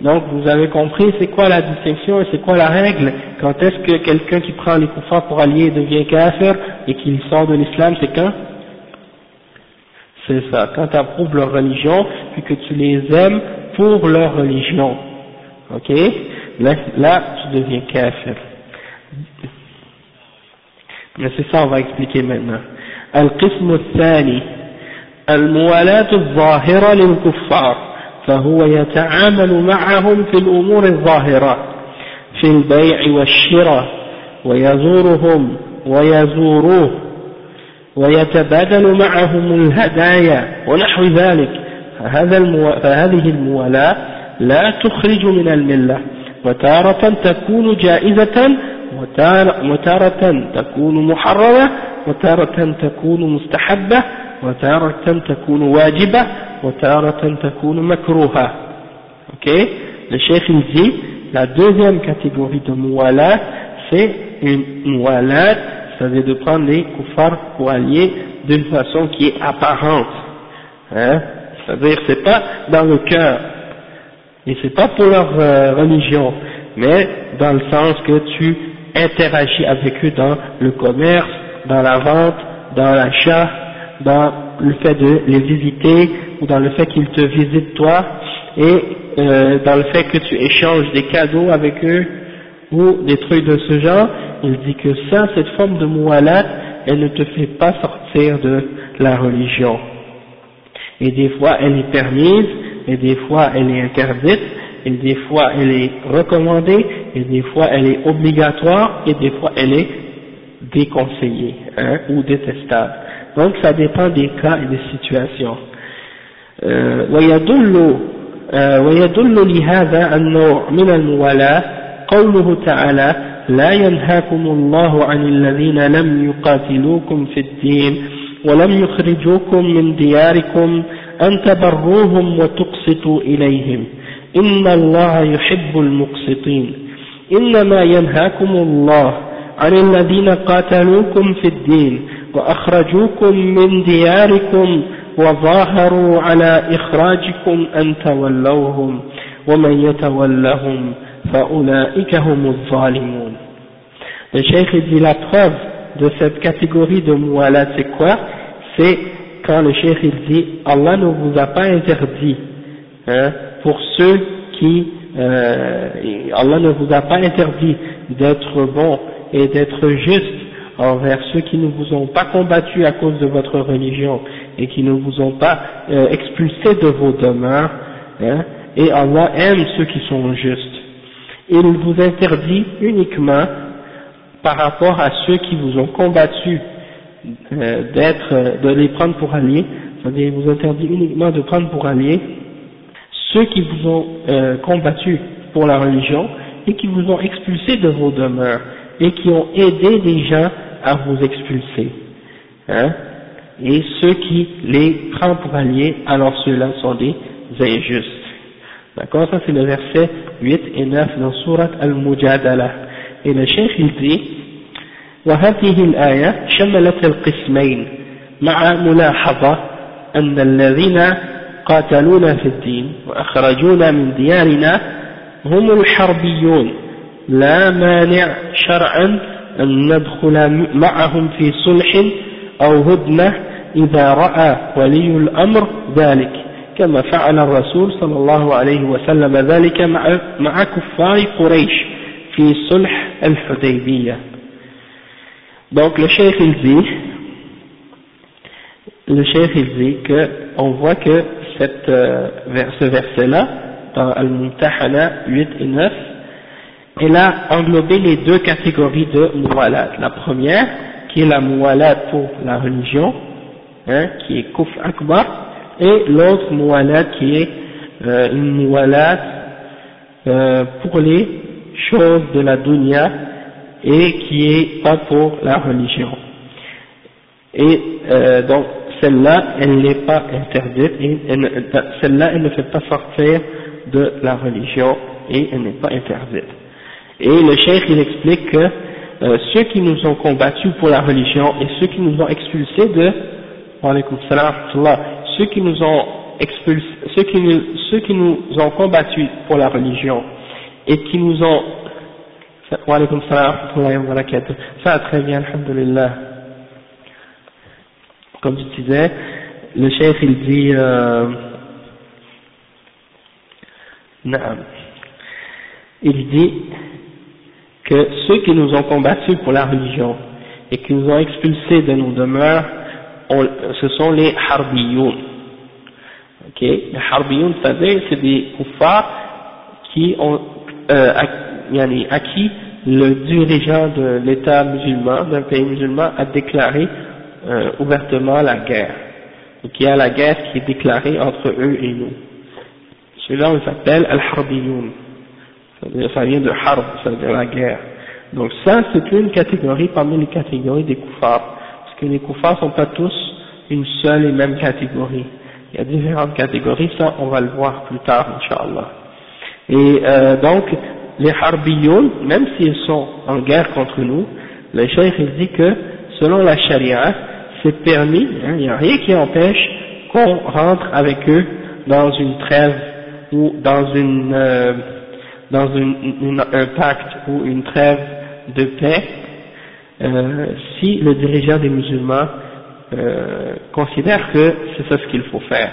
Donc vous avez compris c'est quoi la distinction et c'est quoi la règle Quand est-ce que quelqu'un qui prend les kuffars pour allier devient kafir et qu'il sort de l'islam, c'est quand C'est ça, quand tu approuves leur religion, puis que tu les aimes pour leur religion. Ok là, là, tu deviens kafir. Mais c'est ça, on va expliquer maintenant. القسم الثاني الموالاة الظاهرة للكفار فهو يتعامل معهم في الأمور الظاهرة في البيع والشراء ويزورهم ويزوروه ويتبادل معهم الهدايا ونحو ذلك. فهذا المو... فهذه الموالاة لا تخرج من الملة. وتارة تكون جائزة وتارة تكون محرمة وتارة تكون مستحبة وتارة تكون واجبة وتارة تكون مكروهة ok le cheikh il dit la deuxième catégorie de muwalat c'est une muwalat c'est-à-dire de prendre les kuffars pour allier d'une façon qui est apparente hein c'est-à-dire c'est pas dans le cœur et c'est pas pour leur euh, religion mais dans le sens que tu interagis avec eux dans le commerce, dans la vente, dans l'achat, dans le fait de les visiter ou dans le fait qu'ils te visitent toi et euh, dans le fait que tu échanges des cadeaux avec eux ou des trucs de ce genre, il dit que ça, cette forme de mualat, elle ne te fait pas sortir de la religion. Et des fois elle est permise, et des fois elle est interdite, et des fois elle est recommandée, et des fois elle est obligatoire, et des fois elle est déconseillée hein, ou détestable. Donc ça dépend des cas et des situations. ويدل ويدل لهذا النوع من الموالاة قوله تعالى لا ينهاكم الله عن الذين لم يقاتلوكم في الدين ولم يخرجوكم من دياركم أن تبروهم وتقسطوا إليهم إن الله يحب المقسطين إنما ينهاكم الله عن الذين قاتلوكم في الدين وأخرجوكم من دياركم وظاهروا على إخراجكم أن تولوهم ومن يتولهم فأولئك هم الظالمون Le cheikh dit la preuve de cette catégorie de mualat, c'est quoi C'est quand le cheikh il dit Allah ne vous a pas interdit hein, pour ceux qui euh, Allah ne vous a pas interdit d'être bon et d'être juste envers ceux qui ne vous ont pas combattu à cause de votre religion et qui ne vous ont pas euh, expulsé de vos demeures hein, et Allah aime ceux qui sont justes. Il vous interdit uniquement par rapport à ceux qui vous ont combattu euh, d'être, de les prendre pour alliés, c'est-à-dire il vous interdit uniquement de prendre pour alliés ceux qui vous ont euh, combattu pour la religion et qui vous ont expulsé de vos demeures et qui ont aidé des gens à vous expulser. Hein, et ceux qui les prennent pour alliés, alors ceux-là sont des injustes. D'accord Ça c'est le verset 8 et 9 dans Surat Al-Mujadala. Et le cheikh il dit وهذه الآية شملت القسمين مع ملاحظة أن الذين قاتلونا في الدين وأخرجونا من ديارنا هم الحربيون لا مانع شرعا أن ندخل معهم في صلح أو هدنة إذا رأى ولي الأمر ذلك. كما فعل الرسول صلى الله عليه وسلم ذلك مع, كفار قريش في صلح الحديبية. Donc le cheikh il dit le cheikh il dit que on voit que cette, euh, ce verset là dans Al-Mumtahana 8 et 9 elle a englobé les deux catégories de muwalat la première qui est la muwalat pour la religion hein, qui est Kuf Akbar et l'autre muwalat qui est euh, une muwalat euh, pour les choses de la dunya et qui est pas pour la religion. Et euh, donc celle-là, elle n'est pas interdite, celle-là, elle ne fait pas sortir de la religion et elle n'est pas interdite. Et le cheikh, il explique que euh, ceux qui nous ont combattus pour la religion et ceux qui nous ont expulsés de, ceux qui nous ont expulsés, ceux qui nous, ceux qui nous ont combattus pour la religion et qui nous ont Wa alaykum salam wa Ça très bien, alhamdulillah. Comme je disais, le chef il dit euh, il dit que ceux qui nous ont combattus pour la religion et qui nous ont expulsés de nos demeures, ce sont les harbiyoun. Ok, les harbiyoun, c'est des koufars qui ont euh, acquis le dirigeant de l'État musulman, d'un pays musulman, a déclaré euh, ouvertement la guerre. Donc il y a la guerre qui est déclarée entre eux et nous. Celui-là, on s'appelle Al-Harbiyoun. Ça vient de Harb, ça veut dire la guerre. Donc ça, c'est une catégorie parmi les catégories des koufars. Parce que les koufars sont pas tous une seule et même catégorie. Il y a différentes catégories, ça on va le voir plus tard, Inch'Allah. Et euh, donc, les Harbiyoun, même s'ils sont en guerre contre nous, le cheikh il dit que selon la charia, c'est permis, hein, il n'y a rien qui empêche qu'on rentre avec eux dans une trêve ou dans une euh, dans une, un pacte ou une trêve de paix euh, si le dirigeant des musulmans euh, considère que c'est ça ce qu'il faut faire.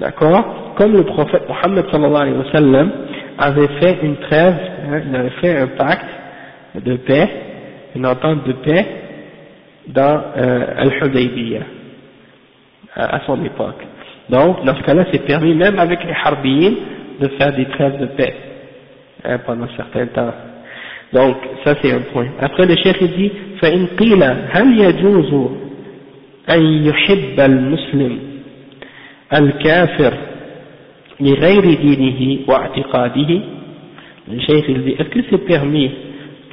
D'accord? Comme le prophète Mohammed sallallahu alayhi wa sallam avait fait une trêve, hein, il avait fait un pacte de paix, une entente de paix dans euh, Al-Hudaybiyah, à, son époque. Donc, dans ce cas-là, c'est permis même avec les Harbiyin de faire des trêves de paix hein, pendant un certain temps. Donc, ça c'est un point. Après, le cheikh dit, فإن قيل هل يجوز أن يحب المسلم الكافر لغير دينه واعتقاده le cheikh il dit est-ce que c'est permis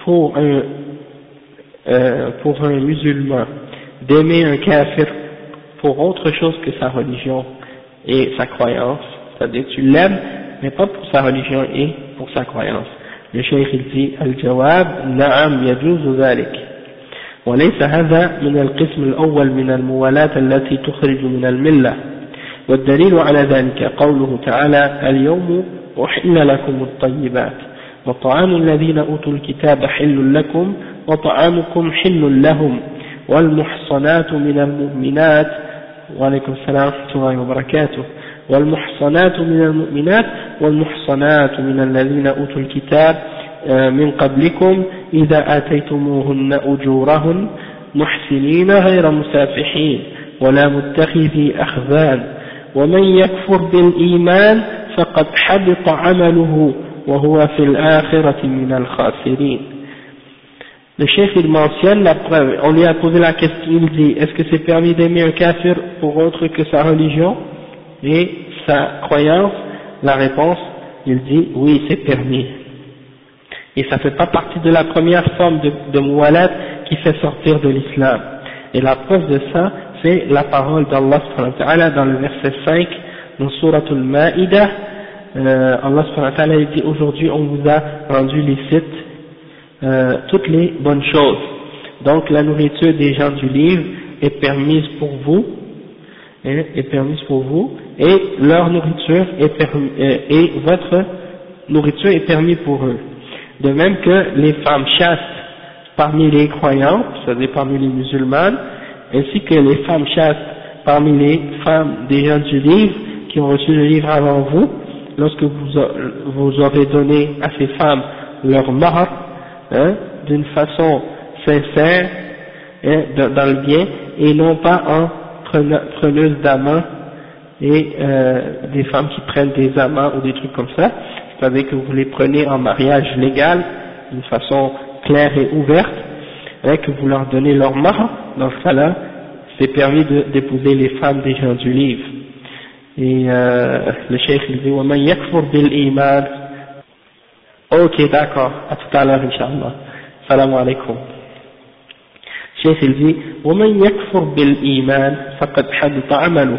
pour un euh, pour un musulman d'aimer un kafir pour autre chose que sa religion et sa croyance c'est-à-dire tu l'aimes mais pas pour sa religion et pour sa croyance. Le cheikh il dit الجواب نعم يجوز ذلك وليس هذا من القسم الأول من الموالاة التي تخرج من الملة والدليل على ذلك قوله تعالى اليوم أحل لكم الطيبات وطعام الذين أوتوا الكتاب حل لكم وطعامكم حل لهم والمحصنات من المؤمنات وعليكم السلام ورحمة الله وبركاته والمحصنات من المؤمنات والمحصنات من الذين أوتوا الكتاب آه، من قبلكم إذا آتيتموهن أجورهن محسنين غير مسافحين ولا متخذي أخذان ومن يكفر بالإيمان فقد حبط عمله وهو في الآخرة من الخاسرين. Le chef il mentionne la preuve, on lui a posé la question, il dit, est-ce que c'est permis d'aimer un kafir pour autre que sa religion? Et sa croyance La réponse, il dit, oui c'est permis. Et ça ne fait pas partie de la première forme de, de qui fait sortir de l'islam. Et la preuve de ça, c'est la parole d'Allah dans le verset 5 dans Suratul Ma'idah. Euh, Allah dit aujourd'hui on vous a rendu licite euh, toutes les bonnes choses. Donc la nourriture des gens du livre est permise pour vous, hein, est permise pour vous, et leur nourriture est permis, euh, et votre nourriture est permise pour eux. De même que les femmes chastes parmi les croyants, c'est-à-dire parmi les musulmanes, ainsi que les femmes chastes parmi les femmes des gens du livre qui ont reçu le livre avant vous, lorsque vous, vous aurez donné à ces femmes leur mort, hein, d'une façon sincère, hein, dans, le bien, et non pas en preneuses d'amants et euh, des femmes qui prennent des amants ou des trucs comme ça, c'est-à-dire que vous les prenez en mariage légal, d'une façon claire et ouverte, hein, que vous leur donnez leur mort, dans ce cas-là, c'est permis d'épouser les femmes des gens du livre. Et euh, le cheikh il dit وَمَنْ يَكْفُرْ بِالْإِيمَانِ Ok, d'accord, à tout à l'heure, Inch'Allah. Salam alaikum. Cheikh il dit وَمَنْ يَكْفُرْ بِالْإِيمَانِ فَقَدْ حَدِطَ عَمَلُهُ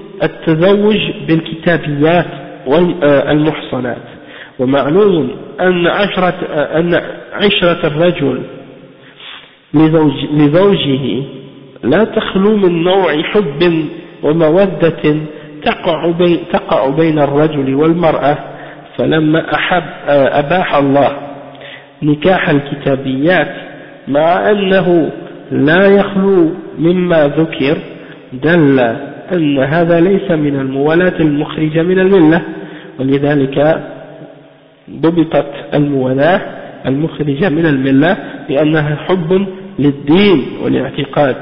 التزوج بالكتابيات والمحصنات. ومعلوم أن عشرة, أن عشرة الرجل لزوج لزوجه لا تخلو من نوع حب ومودة تقع بين, تقع بين الرجل والمرأة. فلما أحب أباح الله نكاح الكتابيات مع أنه لا يخلو مما ذكر دل أن هذا ليس من الموالاة المخرجة من الملة ولذلك ضبطت الموالاة المخرجة من الملة لأنها حب للدين والاعتقاد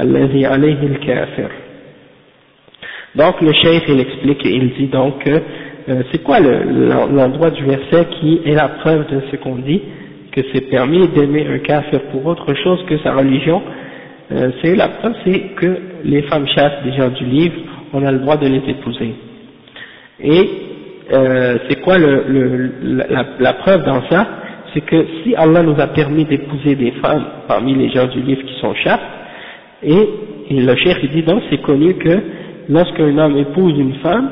الذي عليه الكافر Donc le cheikh il explique et il dit donc que euh, c'est quoi l'endroit du verset qui est la preuve de ce qu'on dit que c'est permis d'aimer un kafir pour autre chose que sa religion euh, c'est la preuve c'est que les femmes chassent des gens du livre on a le droit de les épouser et euh, c'est quoi le, le, la, preuve dans ça? C'est que si Allah nous a permis d'épouser des femmes parmi les gens du livre qui sont chasses et, et le chef dit donc c'est connu que lorsqu'un homme épouse une femme,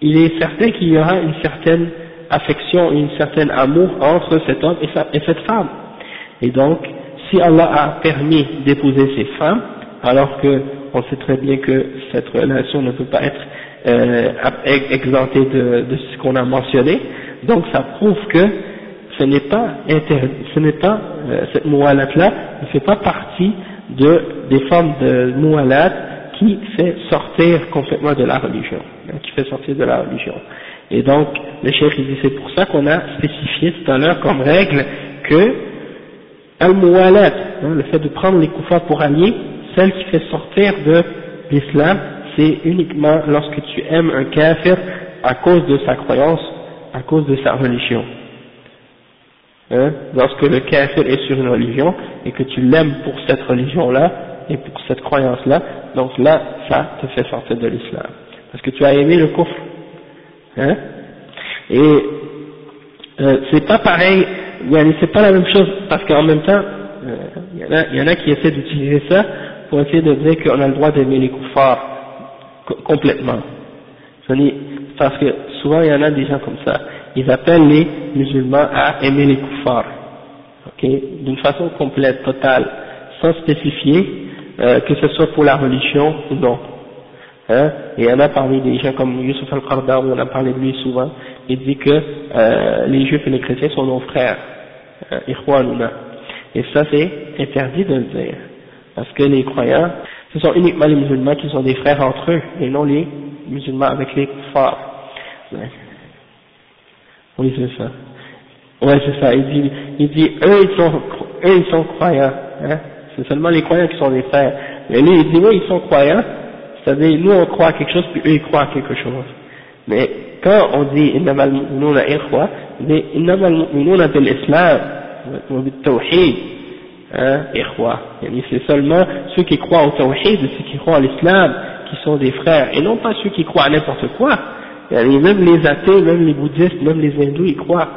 il est certain qu'il y aura une certaine affection et une certaine amour entre cet homme et, cette femme. Et donc, si Allah a permis d'épouser ces femmes, alors que on sait très bien que cette relation ne peut pas être euh, exemptée de, ce qu'on a mentionné, donc ça prouve que ce n'est pas ce n'est pas euh, cette moualat là ne fait pas partie de des formes de moualat qui fait sortir complètement de la religion, hein, qui fait sortir de la religion. Et donc, le chef dit c'est pour ça qu'on a spécifié tout à l'heure comme règle que al-muwalat, hein, le fait de prendre les koufas pour alliés, celle qui fait sortir de l'islam, c'est uniquement lorsque tu aimes un kafir à cause de sa croyance, à cause de sa religion. Hein, lorsque le kafir est sur une religion et que tu l'aimes pour cette religion-là et pour cette croyance-là, donc là, ça te fait sortir de l'islam. Parce que tu as aimé le coffre. Hein? Et euh, c'est pas pareil, c'est pas la même chose, parce qu'en même temps, il euh, y, y, en a qui essaient d'utiliser ça pour essayer de dire qu'on a le droit d'aimer les kuffars complètement. Parce que souvent il y en a des gens comme ça, ils appellent les musulmans à aimer les kuffars, ok, d'une façon complète, totale, sans spécifier, euh, que ce soit pour la religion ou non. Hein, et il y en a parmi des gens comme Yusuf al-Qardawi, on a parlé de lui souvent, il dit que euh, les juifs et les chrétiens sont nos frères, et ça c'est interdit de le dire, parce que les croyants, ce sont uniquement les musulmans qui sont des frères entre eux, et non les musulmans avec les kuffars. Oui, c'est ça. Ouais, c'est ça. Il dit, il dit, eux, ils sont, eux, ils sont croyants. Hein c'est seulement les croyants qui sont des frères. Mais lui, il dit, oui, ils sont croyants, c'est-à-dire, nous, on croit à quelque chose, puis eux, ils croient à quelque chose. Mais quand on dit, إنما المؤمنون إخوة, on dit, إنما المؤمنون بالإسلام, وبالتوحيد, hein, إخوة. C'est seulement ceux qui croient au tawhid, ceux qui croient à l'islam, qui sont des frères, et non pas ceux qui croient à n'importe quoi. Même les athées, même les bouddhistes, même les hindous, ils croient.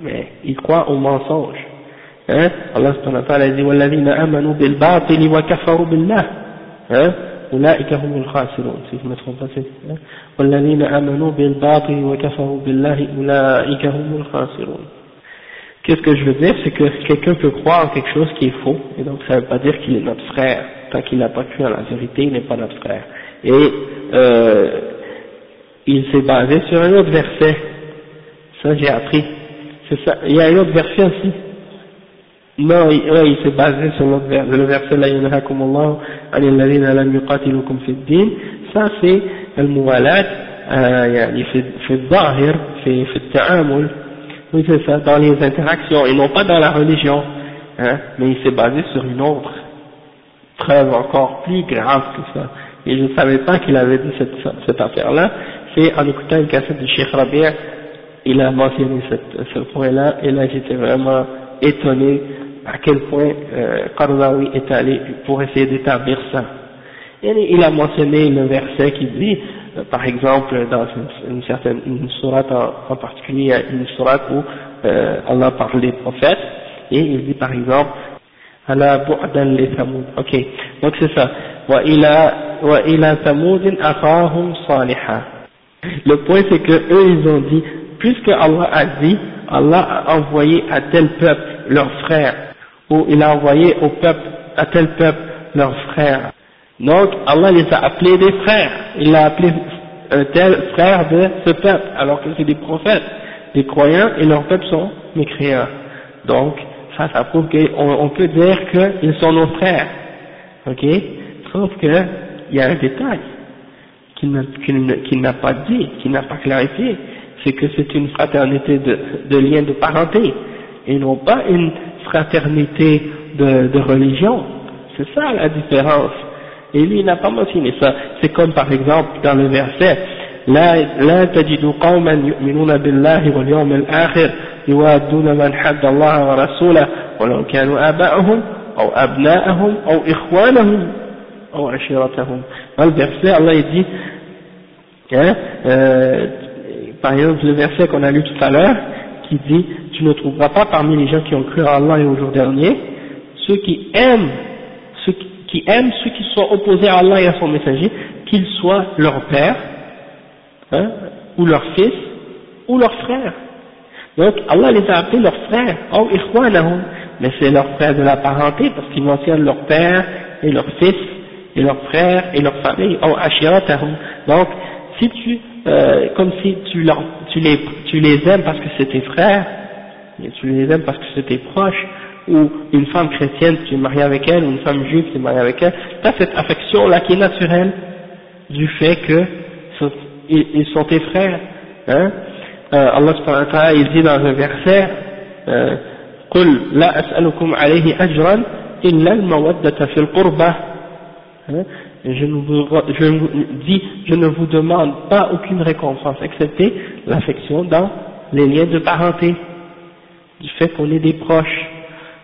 Mais ils croient au mensonge. hein Allah subhanahu wa ta'ala dit وَالَّذِينَ آمَنُوا بِالْبَاطِلِ وَكَفَرُوا بِاللَّهِ hein أولئك هم الخاسرون si je me trompe pas c'est والذين آمنوا بالباطل وكفروا بالله أولئك هم الخاسرون Qu'est-ce que je veux dire C'est que quelqu'un peut croire en quelque chose qui est faux, et donc ça ne veut pas dire qu'il est notre frère. Tant qu'il n'a pas cru à la vérité, il n'est pas notre frère. Et euh, il s'est basé sur un autre verset. Ça j'ai appris. C'est ça. Il y a un autre verset aussi. Non, il, ouais, il s'est basé sur l'autre vers, le verset La yanhakum Allah anil ladina lam yuqatilukum fi din. Ça c'est al-muwalat, يعني في في الظاهر في في التعامل oui c'est ça dans les interactions et non pas dans la religion hein mais il s'est basé sur une autre preuve encore plus grave que ça et je ne savais pas qu'il avait dit cette, cette affaire là c'est en écoutant une cassette du Cheikh Rabia il a mentionné cette, ce point là et là j'étais vraiment étonné à quel point euh, Qardawi est allé pour essayer d'établir ça. Et il a mentionné le verset qui dit, euh, par exemple, dans une, certaine une sourate en, particulier, une sourate où euh, Allah parle des prophètes, et il dit par exemple, Allah bu'dan li thamoud. Ok, donc c'est ça. Wa ila, thamoudin akhahum. Le point c'est que eux ils ont dit, puisque Allah a dit, Allah a envoyé à tel peuple leur frère ou il a envoyé au peuple, à tel peuple leurs frères. Donc Allah les a appelés des frères, il a appelé un tel frère de ce peuple, alors que c'est des prophètes, des croyants et leurs peuples sont mécréants. Donc ça, ça prouve qu'on peut dire qu'ils sont nos frères, ok? Sauf qu'il y a un détail qu'il n'a pas dit, qu'il n'a pas clarifié, c'est que c'est une fraternité de, de lien de parenté, et non pas une fraternité de, de religion. C'est ça la différence. Et lui, il n'a pas mentionné ça. C'est comme par exemple dans le verset, لا لا تجد قوما يؤمنون بالله واليوم الآخر يوادون من حد الله ورسوله ولو كانوا آباءهم أو أبناءهم أو إخوانهم أو عشيرتهم. Dans le verset, Allah il dit, hein, euh, par exemple le verset qu'on a lu tout à l'heure, qui dit, tu ne trouveras pas parmi les gens qui ont cru à Allah et au jour dernier, ceux qui aiment, ceux qui aiment ceux qui sont opposés à Allah et à son messager, qu'ils soient leur père, hein, ou leur fils, ou leur frère. Donc Allah les a appelés leurs frères, oh mais c'est leurs frères de la parenté parce qu'ils mentionnent leur père et leur fils et leurs frères et leur famille, oh Donc si tu, euh, comme si tu, leur, tu, les, tu les aimes parce que c'est tes frères, et tu les aimes parce que c'est tes proches, ou une femme chrétienne, tu es marié avec elle, ou une femme juive, tu es marié avec elle, tu as cette affection-là qui est naturelle du fait que ils sont tes frères. Hein euh, Allah subhanahu wa ta'ala, il dit dans un verset, euh, قل لا أسألكم عليه أجرا إلا المودة في القربة je, ne vous, je dis, je ne vous demande pas aucune récompense, excepté l'affection dans les liens de parenté, du fait qu'on est des proches.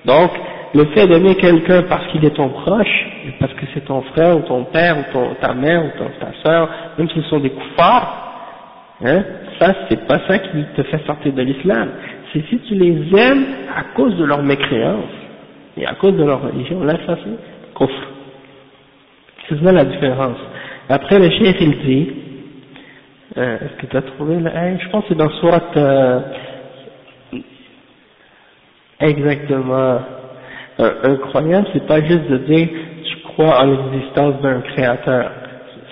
Donc, le fait d'aimer quelqu'un parce qu'il est ton proche, parce que c'est ton frère ou ton père ou ton, ta mère ou ton, ta soeur, même s'ils sont des koufars, hein, ça c'est pas ça qui te fait sortir de l'islam. C'est si tu les aimes à cause de leur mécréance et à cause de leur religion, là ça c'est koufr. C'est ça la différence. Après le chef il dit, euh, est-ce que tu as trouvé là, je pense que c'est dans Surat, euh, exactement, un, un croyant c'est pas juste de dire tu crois en l'existence d'un créateur.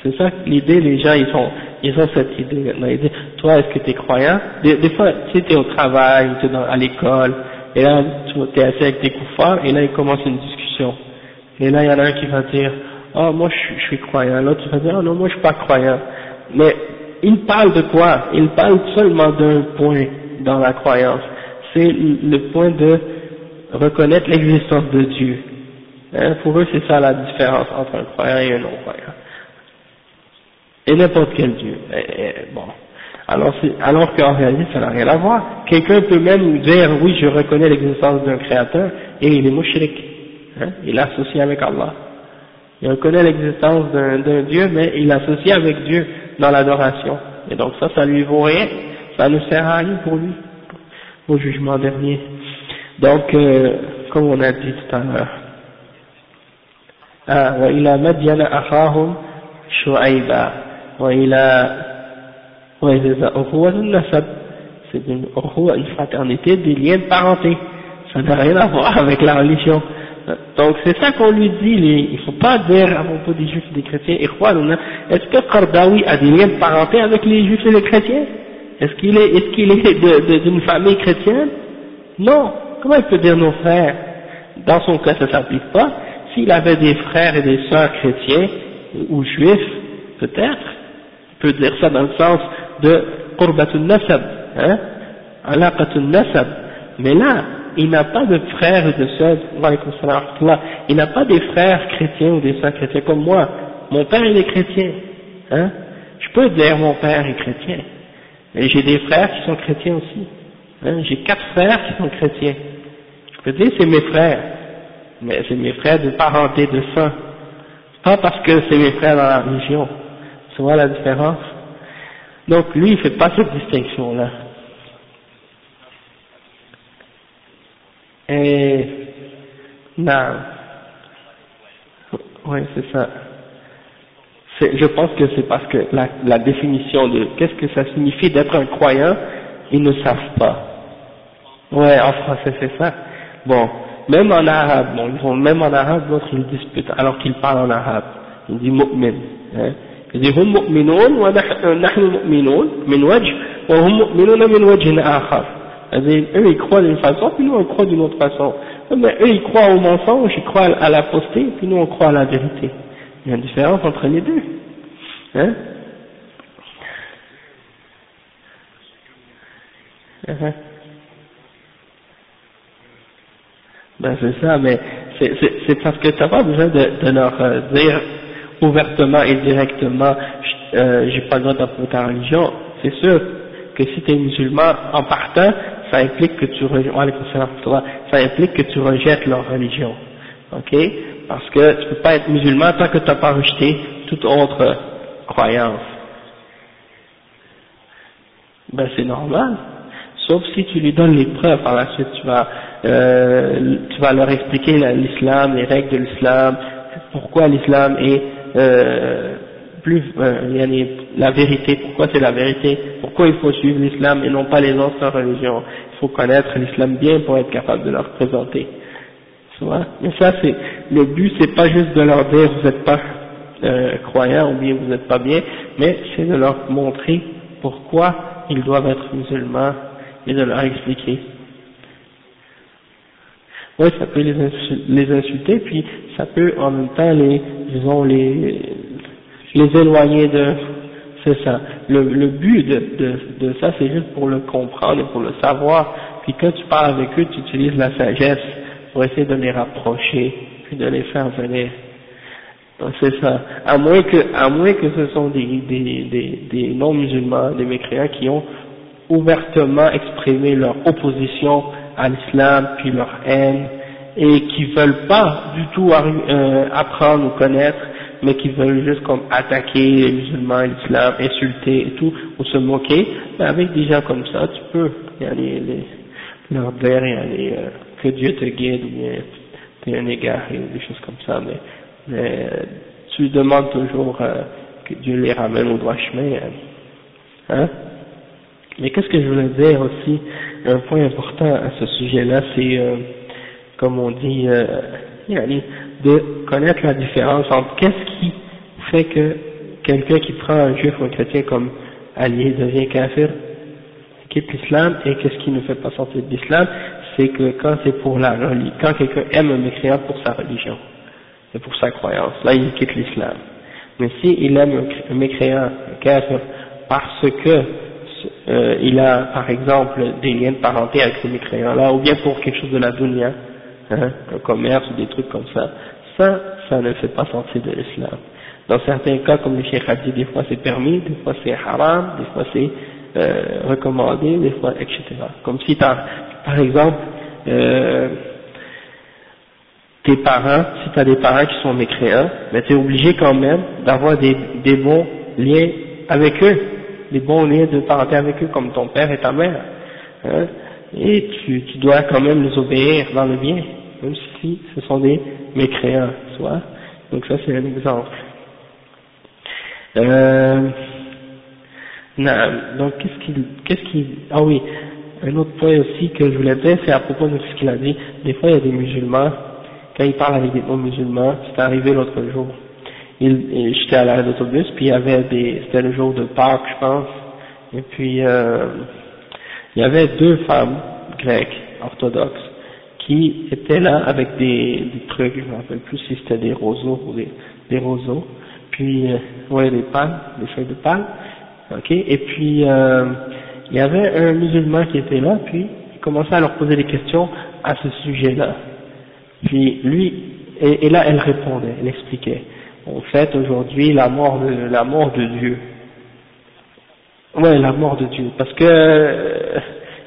C'est ça l'idée, les gens ils ont, ils ont cette idée maintenant. Ils disent, toi est-ce que tu es croyant? Des, fois, tu sais, tu es au travail, tu es à l'école, et là tu es assis avec tes koufars, et là ils commencent une discussion. Et là il y en a un qui va dire, oh moi je, suis croyant, l'autre va dire, oh non moi je suis pas croyant. Mais il parle de quoi? Il parle seulement d'un point dans la croyance. C'est le point de reconnaître l'existence de Dieu. Hein, pour eux, c'est ça la différence entre un croyant et un non-croyant. Et n'importe quel Dieu. bon. Alors, alors qu'en réalité, ça n'a rien à voir. Quelqu'un peut même dire, oui, je reconnais l'existence d'un créateur, et il est mouchrik. Hein, il associe avec Allah. Il reconnaît l'existence d'un Dieu, mais il l'associe avec Dieu dans l'adoration. Et donc ça, ça lui vaut rien. Ça ne sert à rien pour lui, au jugement dernier. Donc, euh, comme on a dit tout à l'heure, ah, وإلى مدين أخاهم شعيبا وإلى وإذا أخوة النسب c'est une, une fraternité des liens de parenté ça n'a rien à voir avec la religion donc c'est ça qu'on lui dit il ne faut pas dire à propos des juifs et des chrétiens est-ce que Qardawi a des liens de parenté avec les juifs et les chrétiens? Est-ce qu'il est, est, qu'il est d'une famille chrétienne? Non. Comment il peut dire nos frères Dans son cas, ça ne s'applique pas. S'il avait des frères et des sœurs chrétiens ou juifs, peut-être, il peut dire ça dans le sens de qurbatun nasab, hein, alaqatun nasab. Mais là, il n'a pas de frères et de sœurs, il n'a pas des frères chrétiens ou des sœurs chrétiens comme moi. Mon père il est chrétien, hein? Je peux dire mon père est chrétien. Et j'ai des frères qui sont chrétiens aussi. Hein, j'ai quatre frères qui sont chrétiens. Je peux dire c'est mes frères, mais c'est mes frères de parenté, de sang. Pas parce que c'est mes frères dans la religion. Tu vois la différence? Donc lui, il fait pas cette distinction-là. Et... Non. Oui, c'est ça. je pense que c'est parce que la, la définition de qu'est-ce que ça signifie d'être un croyant, ils ne savent pas. Ouais, en français c'est ça. Bon, même en arabe, bon, ils vont, même en arabe, d'autres ils disputent alors qu'ils parlent en arabe. Ils disent mu'min. Hein. Ils disent hum mu'minun wa nahnu mu'minun min wajh wa hum mu'minuna min wajhin akhar. Eux ils croient d'une façon, puis nous on croit d'une autre façon. Mais eux ils croient au mensonge, ils croient à la fausseté, puis nous on croit à la vérité. Il y a une différence entre les deux. Hein? Uh-huh. Ben c'est ça, mais c'est parce que tu n'as pas besoin de, de leur euh, dire ouvertement et directement euh, j'ai pas le droit d'apprendre ta religion. C'est sûr que si tu es musulman en partant, ça implique que tu ça implique que tu rejettes leur religion. Ok? Parce que tu peux pas être musulman tant que tu n'as pas rejeté toute autre croyance. Ben c'est normal. Sauf si tu lui donnes les preuves, par la suite tu vas euh, tu vas leur expliquer l'islam, les règles de l'islam, pourquoi l'islam est euh, plus euh, la vérité, pourquoi c'est la vérité, pourquoi il faut suivre l'islam et non pas les autres religions? Il faut connaître l'islam bien pour être capable de leur présenter. Mais ça c'est le but, c'est pas juste de leur dire vous n'êtes pas euh, croyants ou bien vous n'êtes pas bien, mais c'est de leur montrer pourquoi ils doivent être musulmans et de leur expliquer. Oui, ça peut les, les insulter, puis ça peut en même temps les, disons, les, les éloigner de, c'est ça. Le, le but de, de, de ça, c'est juste pour le comprendre et pour le savoir. Puis quand tu parles avec eux, tu utilises la sagesse pour essayer de les rapprocher, puis de les faire venir. C'est ça. À moins que, à moins que ce sont des, des, des, des non-musulmans, des mécréants qui ont ouvertement exprimé leur opposition à l'islam, puis leur haine, et qui veulent pas du tout euh, apprendre ou connaître, mais qui veulent juste comme attaquer les musulmans, l'islam, insulter et tout, ou se moquer, mais avec des gens comme ça, tu peux. Y aller, leur dire, y aller, euh, que Dieu te guide, ou bien t'es un égaré, ou des choses comme ça, mais, mais tu demandes toujours euh, que Dieu les ramène au droit chemin, hein. Mais qu'est-ce que je voulais dire aussi, un point important à ce sujet-là, c'est, euh, comme on dit, euh, de connaître la différence entre qu'est-ce qui fait que quelqu'un qui prend un juif ou un chrétien comme allié devient kafir, quitte l'islam, et qu'est-ce qui ne fait pas sortir de l'islam, c'est que quand c'est pour la religion, quand quelqu'un aime un mécréant pour sa religion, et pour sa croyance, là il quitte l'islam. Mais s'il aime un mécréant, un kafir, parce que euh, il a par exemple des liens de parenté avec ce mécréant-là, ou bien pour quelque chose de la dunya, hein, un commerce ou des trucs comme ça, ça, ça ne fait pas sortir de l'islam. Dans certains cas, comme le Cheikh a dit, des fois c'est permis, des fois c'est haram, des fois c'est euh, recommandé, des fois, etc. Comme si as, par exemple, euh, tes parents, si tu as des parents qui sont mécréants, mais tu es obligé quand même d'avoir des, des bons liens avec eux les bons liens de parenté avec eux comme ton père et ta mère. Hein, et tu, tu dois quand même les obéir dans le bien, même si ce sont des mécréants, soit. Donc ça c'est un exemple. Euh, donc qu'est-ce qu'il, qu'est-ce qu'il, ah oui, un autre point aussi que je voulais dire, c'est à propos de ce qu'il a dit. Des fois il y a des musulmans, quand ils parlent avec des non-musulmans, c'est arrivé l'autre jour j'étais à l'arrêt d'autobus, puis il y avait des, c'était le jour de Pâques, je pense, et puis euh, il y avait deux femmes grecques, orthodoxes, qui étaient là avec des, trucs, je ne me rappelle plus si c'était des roseaux ou des, roseaux, puis, euh, ouais, des palmes, des feuilles de palme, ok, et puis euh, il y avait un musulman qui était là, puis il commençait à leur poser des questions à ce sujet-là. Puis lui, et, et là elle répondait, elle expliquait on fête aujourd'hui la mort de la mort de Dieu. Ouais, la mort de Dieu, parce que euh,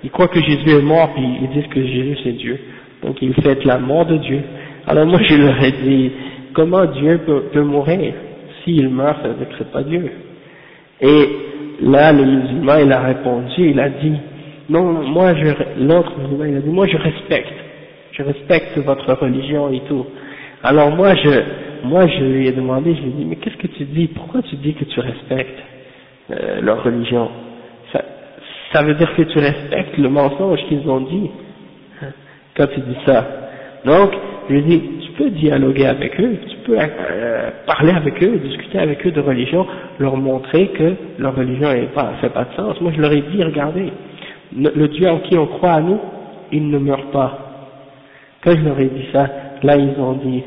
ils croient que Jésus est mort, puis ils disent que Jésus c'est Dieu. Donc ils fêtent la mort de Dieu. Alors moi je leur ai dit, comment Dieu peut, peut mourir S'il meurt, ça ne serait pas Dieu? Et là, le musulman, il a répondu, il a dit, non, moi je, l'autre musulman, il a dit, moi je respecte, je respecte votre religion et tout. Alors moi je, moi je lui ai demandé, je lui ai dit, mais qu'est-ce que tu dis? Pourquoi tu dis que tu respectes euh, leur religion? Ça, ça veut dire que tu respectes le mensonge qu'ils ont dit quand tu dis ça. Donc, je lui dit, tu peux dialoguer avec eux, tu peux euh, parler avec eux, discuter avec eux de religion, leur montrer que leur religion ne fait pas de sens. Moi je leur ai dit, regardez, le Dieu en qui on croit à nous, il ne meurt pas. Quand je leur ai dit ça, là ils ont dit,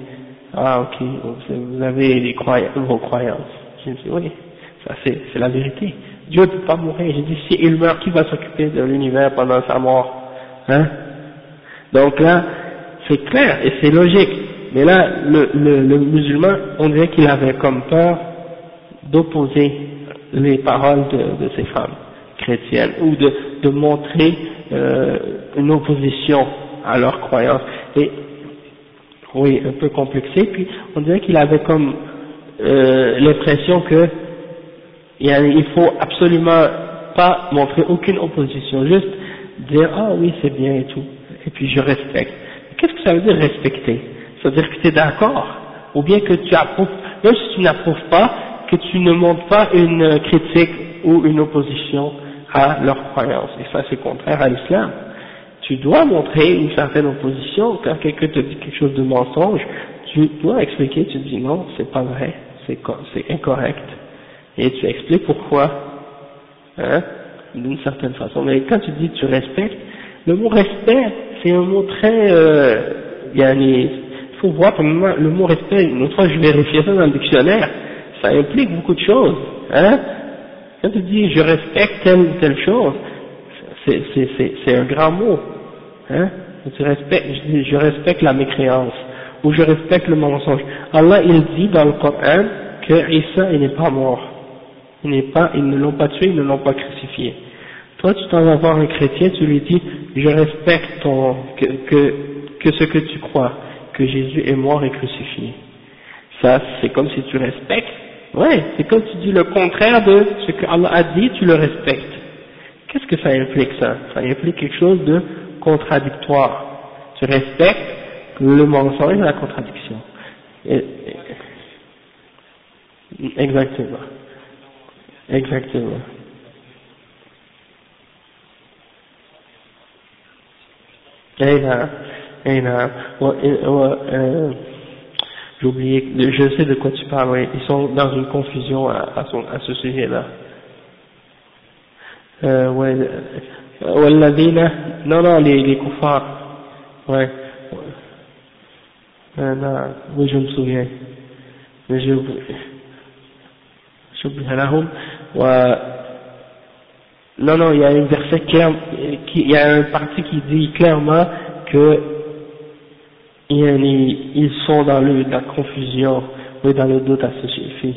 ah ok, vous avez des croyances, vos croyances. J'ai dit, oui, ça c'est, la vérité. Dieu ne peut pas mourir. J'ai dit, si il meurt, qui va s'occuper de l'univers pendant sa mort Hein? Donc là, c'est clair et c'est logique. Mais là, le, le, le musulman, on dirait qu'il avait comme peur d'opposer les paroles de, de ces femmes chrétiennes ou de, montrer euh, une opposition à leurs croyances. Et oui, un peu complexé. Puis on dirait qu'il avait comme euh, l'impression que il faut absolument pas montrer aucune opposition, juste dire ah oui c'est bien et tout, et puis je respecte. Qu'est-ce que ça veut dire respecter? Ça veut dire que tu es d'accord, ou bien que tu approuves, même si tu n'approuves pas, que tu ne montres pas une critique ou une opposition à leur croyance. Et ça c'est contraire à l'islam tu dois montrer une certaine opposition. Quand quelqu'un te dit quelque chose de mensonge, tu dois expliquer, tu dis non, c'est pas vrai, c'est incorrect. Et tu expliques pourquoi, hein, d'une certaine façon. Mais quand tu dis tu respectes, le mot respect, c'est un mot très, euh, il faut voir le mot respect, une autre fois je vérifiais ça dans le dictionnaire, ça implique beaucoup de choses, hein. Quand tu dis je respecte telle ou telle chose, c'est un grand mot. Hein je, respecte, je, je respecte la mécréance, ou je respecte le mensonge. Allah, il dit dans le Coran que Isa, il n'est pas mort. Il n'est pas, ils ne l'ont pas tué, ils ne l'ont pas crucifié. Toi, tu t'en vas voir un chrétien, tu lui dis, je respecte que ce que tu crois, que Jésus est mort et crucifié. Ça, c'est comme si tu respectes. Ouais, c'est comme si tu dis le contraire de ce que Allah a dit, tu le respectes. Qu'est-ce que ça implique ça? Ça implique quelque chose de contradictoire. Tu respectes le mensonge et la contradiction. exactement. Exactement. j'ai oublié, je sais de quoi tu parles, ils sont dans une confusion à, à, à ce sujet-là. Euh, ouais, والذين non non les, les kuffars ouais euh, non, oui je me souviens mais j'ai شبه لهم و non non il y a un verset clair qui, il y a un parti qui dit clairement que ils sont dans le, la confusion ou dans le doute à ce sujet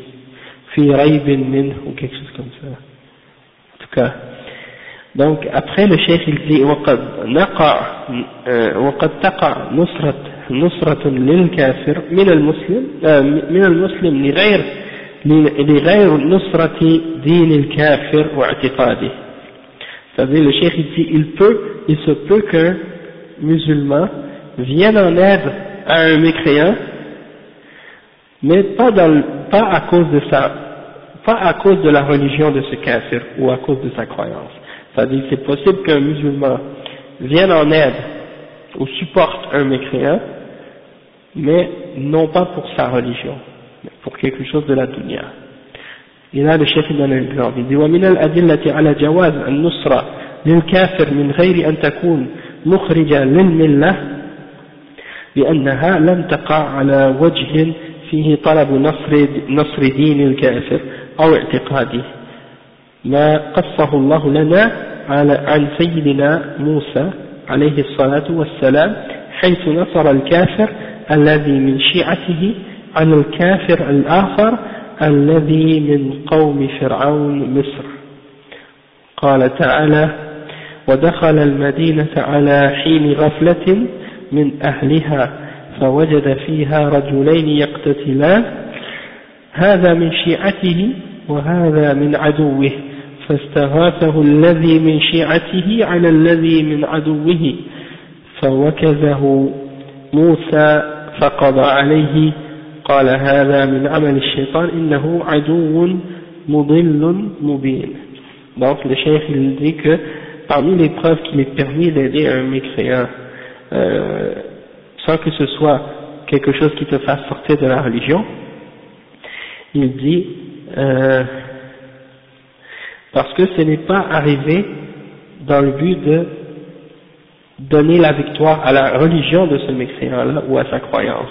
fi raybin min ou quelque chose comme ça en tout cas Donc après le chef il dit وقد نقع وقد تقع نصرة نصرة للكافر من المسلم من المسلم لغير لغير نصرة دين الكافر واعتقاده c'est-à-dire le chef il dit il peut il se peut qu'un musulman vienne en aide à un mécréant mais pas dans pas à cause de sa pas à cause de la religion de ce kafir ou à cause de sa croyance C'est-à-dire c'est possible qu'un musulman vienne en aide ou supporte un mécréant, mais non pas pour sa religion, mais pour quelque chose de la dunya. Un exemple. Il dit ومن الأدلة على جواز النصرة للكافر من غير أن تكون مخرجة للملة لأنها لم تقع على وجه فيه طلب نصر, نصر دين الكافر أو اعتقاده ما قصه الله لنا عن سيدنا موسى عليه الصلاة والسلام حيث نصر الكافر الذي من شيعته على الكافر الآخر الذي من قوم فرعون مصر. قال تعالى ودخل المدينة على حين غفلة من أهلها فوجد فيها رجلين يقتتلان هذا من شيعته وهذا من عدوه فاستغاثه الذي من شيعته على الذي من عدوه فوكزه موسى فقضى عليه قال هذا من عمل الشيطان إنه عدو مضل مبين donc le cheikh il dit que parmi les preuves qu'il est permis d'aider un mécréant euh, sans que ce soit quelque chose qui te fasse sortir de la religion il dit euh, parce que ce n'est pas arrivé dans le but de donner la victoire à la religion de ce mécréant-là ou à sa croyance.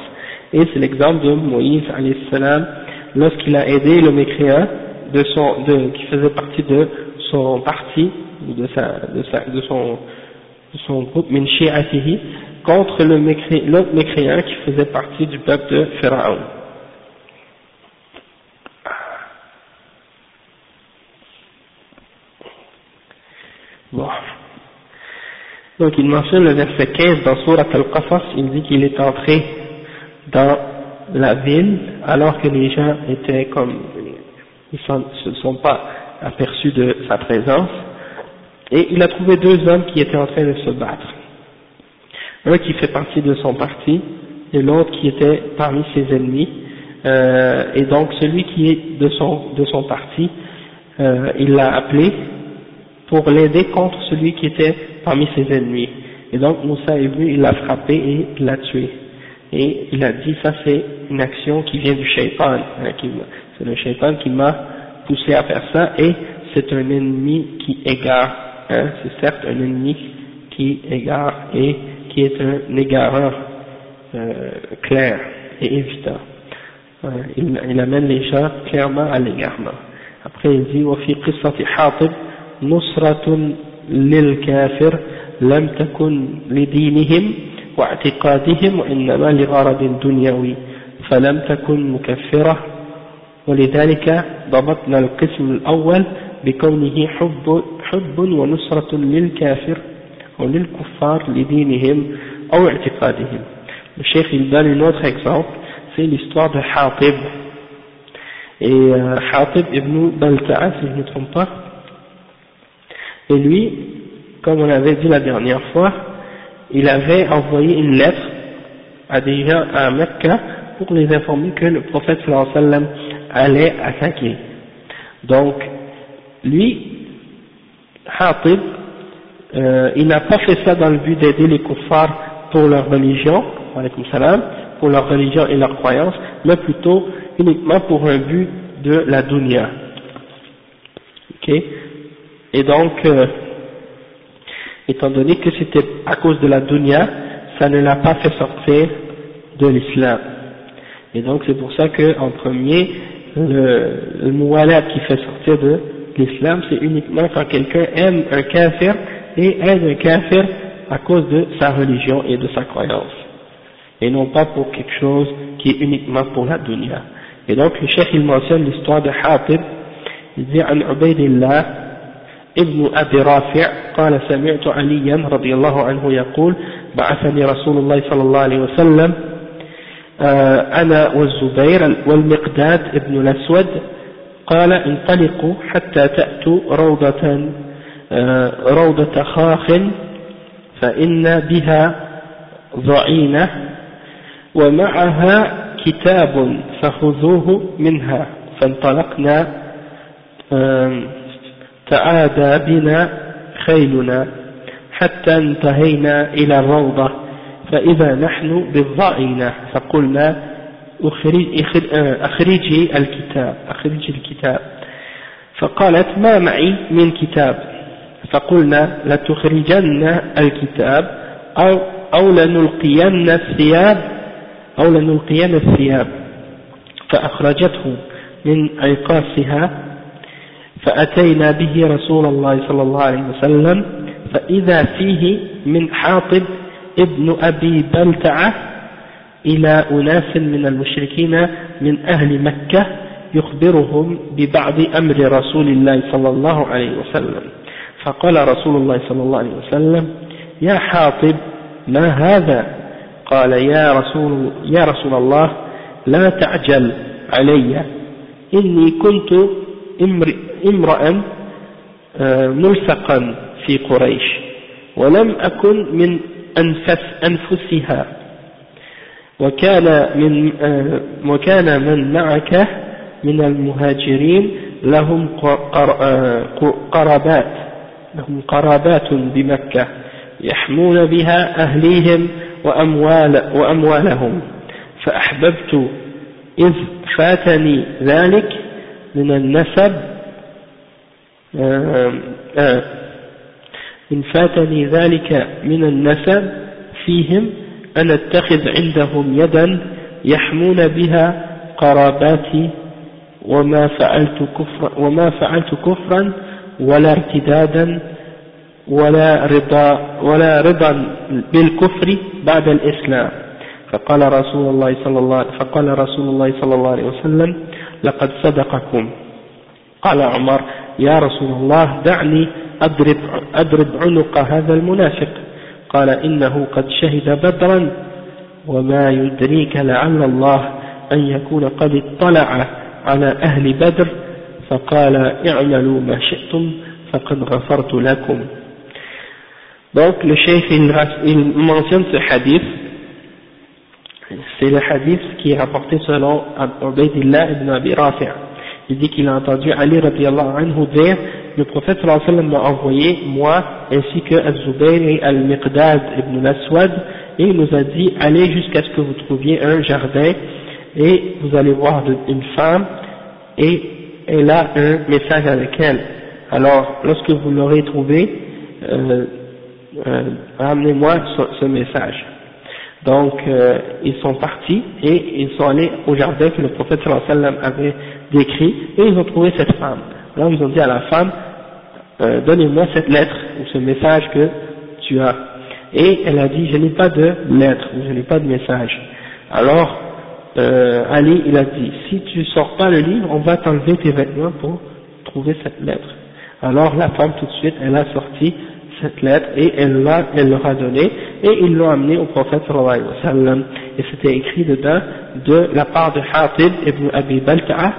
Et c'est l'exemple de Moïse lorsqu'il a aidé le mécréant de son, qui faisait partie de son parti, de, sa, de, sa, de son, de son groupe Minshi Asihi, contre l'autre mécréant qui faisait partie du peuple de Pharaon. Bon. Donc il mentionne le verset 15 dans Surat al-Qasas, il dit qu'il est entré dans la ville alors que les gens étaient comme, ils ne se sont pas aperçus de sa présence, et il a trouvé deux hommes qui étaient en train de se battre. Un qui fait partie de son parti, et l'autre qui était parmi ses ennemis, euh, et donc celui qui est de son, de son parti, euh, il l'a appelé pour l'aider contre celui qui était parmi ses ennemis. Et donc Moussa est venu, il l'a frappé et l'a tué Et il a dit ça c'est une action qui vient du shaitan, hein, c'est le shaitan qui m'a poussé à faire ça et c'est un ennemi qui égare, hein, c'est certes un ennemi qui égare et qui est un égareur euh, clair et évident. Euh, il, il, amène les gens clairement à l'égarement. Après il dit نصرة للكافر لم تكن لدينهم واعتقادهم وإنما لغرض دنيوي فلم تكن مكفرة. ولذلك ضبطنا القسم الأول بكونه حب, حب ونصرة للكافر أو للكفار لدينهم أو اعتقادهم. الشيخ يدان نوتر اكزامبل في الاستوار حاطب. Euh, حاطب ابن بلتعة في المتنطق Et lui, comme on avait dit la dernière fois, il avait envoyé une lettre à des gens à Mecca pour les informer que le prophète sallam allait attaquer. Donc, lui, Hatib, euh, il n'a pas fait ça dans le but d'aider les kuffars pour leur religion, pour leur religion et leur croyance, mais plutôt uniquement pour un but de la dunya. Et donc, euh, étant donné que c'était à cause de la dunya, ça ne l'a pas fait sortir de l'islam. Et donc c'est pour ça qu'en premier, le, le qui fait sortir de l'islam, c'est uniquement quand quelqu'un aime un kafir et aide un kafir à cause de sa religion et de sa croyance. Et non pas pour quelque chose qui est uniquement pour la dunya. Et donc le chef il mentionne l'histoire de Hatib, il dit « An ابن أبي رافع قال سمعت عليا رضي الله عنه يقول بعثني رسول الله صلى الله عليه وسلم آه، أنا والزبير والمقداد ابن الأسود. قال انطلقوا حتى تأتوا روضة آه، روضة خاخ فإن بها ضعينة ومعها كتاب فخذوه منها. فانطلقنا تعادى بنا خيلنا حتى انتهينا إلى الروضة. فإذا نحن بالضعينة فقلنا أخرجي الكتاب أخرجي الكتاب. فقالت ما معي من كتاب؟ فقلنا لتخرجن الكتاب أو, أو لنلقين الثياب أو لنلقين الثياب. فأخرجته من عقاسها فأتينا به رسول الله صلى الله عليه وسلم فإذا فيه من حاطب ابن أبي بلتعة إلى أناس من المشركين من أهل مكة يخبرهم ببعض أمر رسول الله صلى الله عليه وسلم. فقال رسول الله صلى الله عليه وسلم يا حاطب ما هذا؟ قال يا رسول, يا رسول الله لا تعجل علي إني كنت امرأ آه، ملصقا في قريش ولم أكن من أنفس أنفسها. وكان من وكان من معك من المهاجرين لهم قرابات لهم قرابات بمكة يحمون بها أهليهم وأموال وأموالهم. فأحببت إذ فاتني ذلك من النسب إن فاتني ذلك من النسب فيهم أن أتخذ عندهم يدا يحمون بها قراباتي وما فعلت كفرا وما فعلت كفرا ولا ارتدادا ولا رضا ولا رضا بالكفر بعد الإسلام. فقال رسول الله صلى الله فقال رسول الله صلى الله عليه وسلم لقد صدقكم. قال عمر يا رسول الله دعني أضرب, أضرب عنق هذا المنافق. قال إنه قد شهد بدرا وما يدريك لعل الله أن يكون قد اطلع على أهل بدر. فقال اعملوا ما شئتم فقد غفرت لكم. Donc le chef il, il mentionne ce hadith, c'est le hadith qui est rapporté selon Ubaidillah ibn Abi Rafi'. Il dit qu'il a entendu Ali radiallahu anhu dire le prophète sallallahu alayhi wa sallam m'a envoyé, moi, ainsi que Al-Zubayr et Al-Miqdad ibn al-Aswad, et il nous a dit, allez jusqu'à ce que vous trouviez un jardin, et vous allez voir une femme, et elle a un message avec elle. Alors, lorsque vous l'aurez trouvé, euh, euh, amenez-moi ce, message. Donc, euh, ils sont partis et ils sont allés au jardin que le prophète sallam avait décrit, et ils ont trouvé cette femme. Alors, ils ont dit à la femme, euh, donnez-moi cette lettre ou ce message que tu as. Et elle a dit, je n'ai pas de lettre, je n'ai pas de message. Alors, euh, Ali, il a dit, si tu sors pas le livre, on va t'enlever tes vêtements pour trouver cette lettre. Alors la femme tout de suite, elle a sorti cette lettre et elle l'a, elle leur a donné et ils l'ont amené au prophète sallallahu alayhi wa sallam. Et c'était écrit dedans de la part de Hatib ibn Abi Balta'a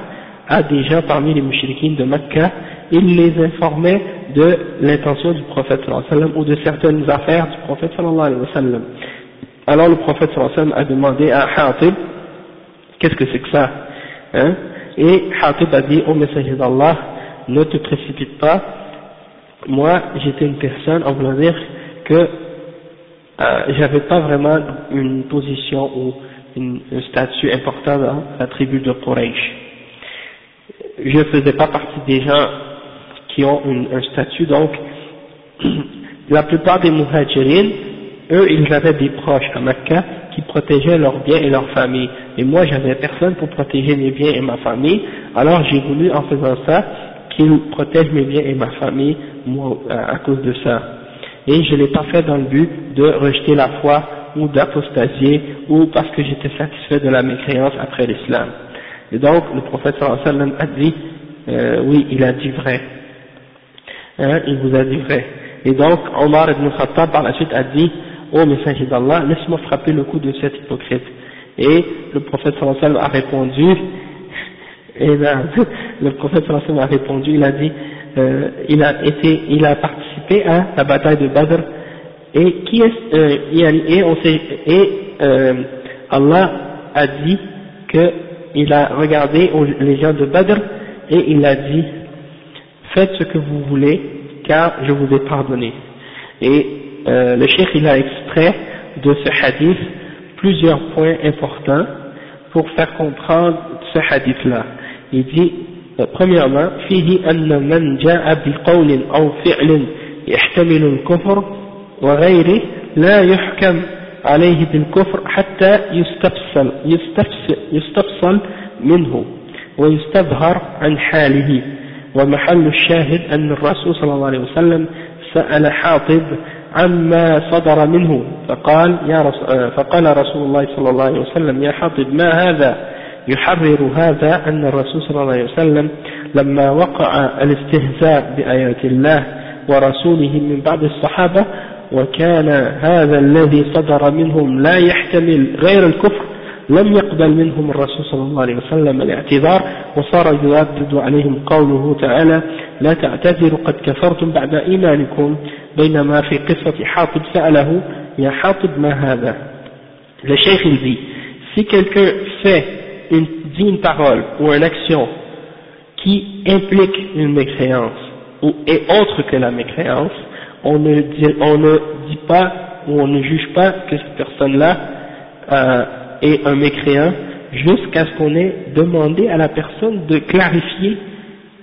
à des gens parmi les mouchriquines de Mecca il les informait de l'intention du prophète sallallahu alayhi wa sallam ou de certaines affaires du prophète sallallahu alayhi wa sallam. Alors le prophète sallallahu alayhi wa sallam a demandé à Hatib, qu'est-ce que c'est que ça hein? Et Hatib a dit, au messager d'Allah, ne te précipite pas, moi j'étais une personne, on va dire que euh, j'avais pas vraiment une position ou une, un statut important dans la tribu de Quraysh. Je faisais pas partie des gens qui ont un statut, donc la plupart des muhajirines, eux, ils avaient des proches à Mecca qui protégeaient leurs biens et leurs familles. Et moi, j'avais personne pour protéger mes biens et ma famille, alors j'ai voulu, en faisant ça, qu'ils protègent mes biens et ma famille, moi, à cause de ça. Et je ne l'ai pas fait dans le but de rejeter la foi ou d'apostasier ou parce que j'étais satisfait de la mécréance après l'islam. Et donc, le prophète sallam a dit, euh, oui, il a dit vrai hein, il vous a dit vrai. Et donc, Omar ibn Khattab par la suite a dit, ô messager d'Allah, laisse-moi frapper le coup de cet hypocrite. Et le prophète sallam a répondu, et là, le prophète sallallahu a répondu, il a dit, euh, il a été, il a participé à la bataille de Badr, et qui est, euh, et, on sait, et euh, Allah a dit qu'il a regardé les gens de Badr, et il a dit, faites ce que vous voulez, car je vous ai pardonné. Et le cheikh il a extrait de ce hadith plusieurs points importants pour faire comprendre ce hadith-là. Il dit, euh, premièrement, فيه أن من جاء بقول أو فعل يحتمل الكفر وغيره لا يحكم عليه بالكفر حتى يستفصل, يستفصل, يستفصل منه ويستظهر عن حاله ومحل الشاهد أن الرسول صلى الله عليه وسلم سأل حاطب عما صدر منه فقال يا رسول فقال رسول الله صلى الله عليه وسلم يا حاطب ما هذا يحرر هذا أن الرسول صلى الله عليه وسلم لما وقع الاستهزاء بآيات الله ورسوله من بعض الصحابة وكان هذا الذي صدر منهم لا يحتمل غير الكفر لم يقبل منهم الرسول صلى الله عليه وسلم الاعتذار وصار يردد عليهم قوله تعالى لا تعتذروا قد كفرتم بعد إيمانكم بينما في قصة حاطب سأله يا حاطب ما هذا؟ Il dit si quelqu'un fait une, dit une parole ou une action qui implique une mécréance ou est autre que la mécréance, on ne dit, on ne dit pas ou on ne juge pas que cette personne-là euh, est un mécréant jusqu'à ce qu'on ait demandé à la personne de clarifier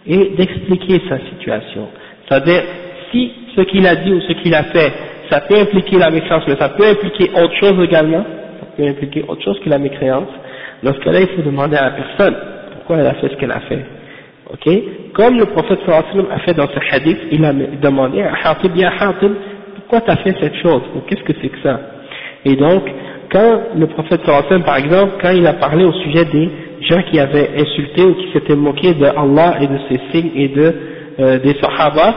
et d'expliquer sa situation. C'est-à-dire, si ce qu'il a dit ou ce qu'il a fait, ça peut impliquer la mécréance, mais ça peut impliquer autre chose également, ça peut impliquer autre chose que la mécréance, dans ce cas-là, il faut demander à la personne pourquoi elle a fait ce qu'elle a fait. Ok? Comme le prophète sallallahu a fait dans ce hadith, il a demandé à Hatib, ya Hatib, pourquoi tu as fait cette chose? Qu'est-ce que c'est que ça? Et donc, quand le prophète sallallahu par exemple, quand il a parlé au sujet des gens qui avaient insulté ou qui s'étaient moqués de Allah et de ses signes et de, euh, des sahaba,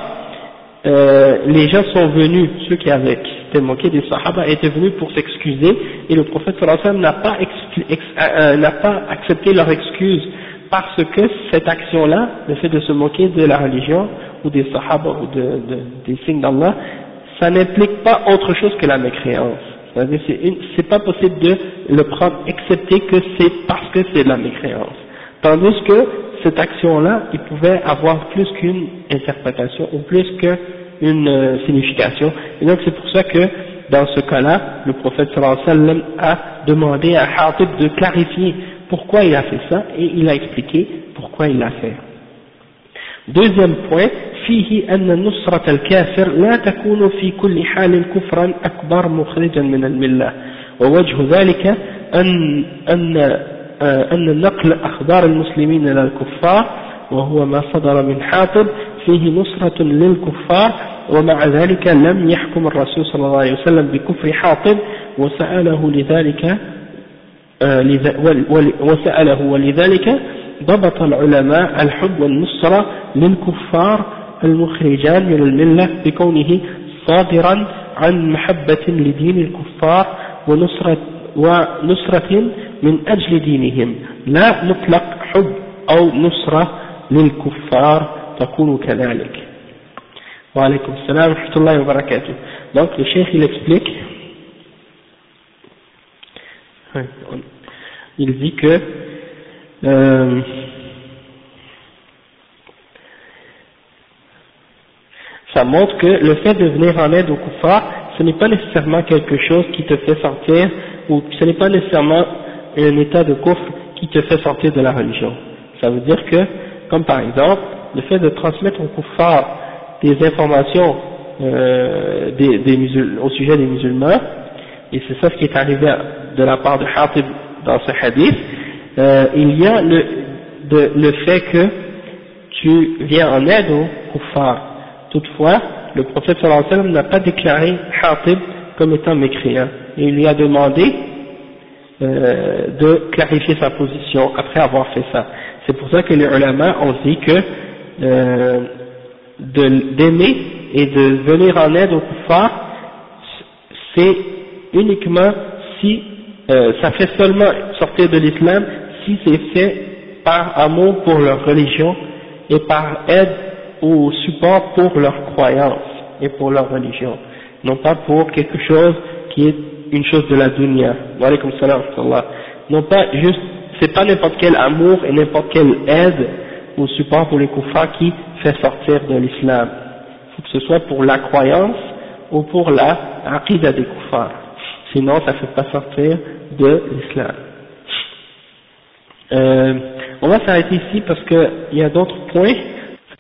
euh, les gens sont venus, ceux qui avaient s'étaient moqués des sahaba étaient venus pour s'excuser et le prophète sallallahu n'a pas, euh, n'a pas accepté leur excuse parce que cette action-là, le fait de se moquer de la religion ou des sahaba ou de, de, des signes d'Allah, ça n'implique pas autre chose que la mécréance. C'est-à-dire c'est pas possible de le prendre, excepté que c'est parce que c'est de la mécréance. Tandis que cette action-là, il pouvait avoir plus qu'une interprétation ou plus qu'une euh, signification. Et donc c'est pour ça que dans ce cas-là, le prophète sallallahu alayhi wa sallam a demandé à Hatib de clarifier pourquoi il a fait ça et il a expliqué pourquoi il l'a fait. Deuxième point, فيه أن نصرة الكافر لا تكون في كل حال كفرا أكبر مخرجا من الملة ووجه ذلك أن, أن, أن نقل أخبار المسلمين إلى الكفار وهو ما صدر من حاطب فيه نصرة للكفار ومع ذلك لم يحكم الرسول صلى الله عليه وسلم بكفر حاطب وسأله لذلك وسأله ولذلك ضبط العلماء الحب والنصرة للكفار المخرجان من الملة بكونه صادرا عن محبة لدين الكفار ونصرة, ونصرة من أجل دينهم لا مطلق حب أو نصرة للكفار تكون كذلك وعليكم السلام ورحمة الله وبركاته donc le cheikh il explique il dit que euh, ça montre que le fait de venir en aide au kuffar, ce n'est pas nécessairement quelque chose qui te fait sortir, ce n'est pas nécessairement un état de coffre qui te fait sortir de la religion. Ça veut dire que, comme par exemple, le fait de transmettre au kuffar des informations euh, au sujet des musulmans, et c'est ça ce qui est arrivé de la part de Hatib dans ce hadith, euh, il y a le fait que tu viens en aide au kuffar. Toutefois, le prophète sallallahu alayhi wa sallam n'a pas déclaré Hatib comme étant mécréant. Et il lui a demandé euh, de clarifier sa position après avoir fait ça. C'est pour ça que les ulama ont dit que euh, d'aimer et de venir en aide au kuffar, c'est uniquement si euh, ça fait seulement sortir de l'islam si c'est fait par amour pour leur religion et par aide ou support pour leur croyance et pour leur religion, non pas pour quelque chose qui est une chose de la dunya. Non pas juste, c'est pas n'importe quel amour et n'importe quelle aide ou support pour les koufars qui fait sortir de l'islam. Faut que ce soit pour la croyance ou pour la aqidah des koufars. Sinon, ça ne fait pas sortir de l'islam. Euh, on va s'arrêter ici parce qu'il y a d'autres points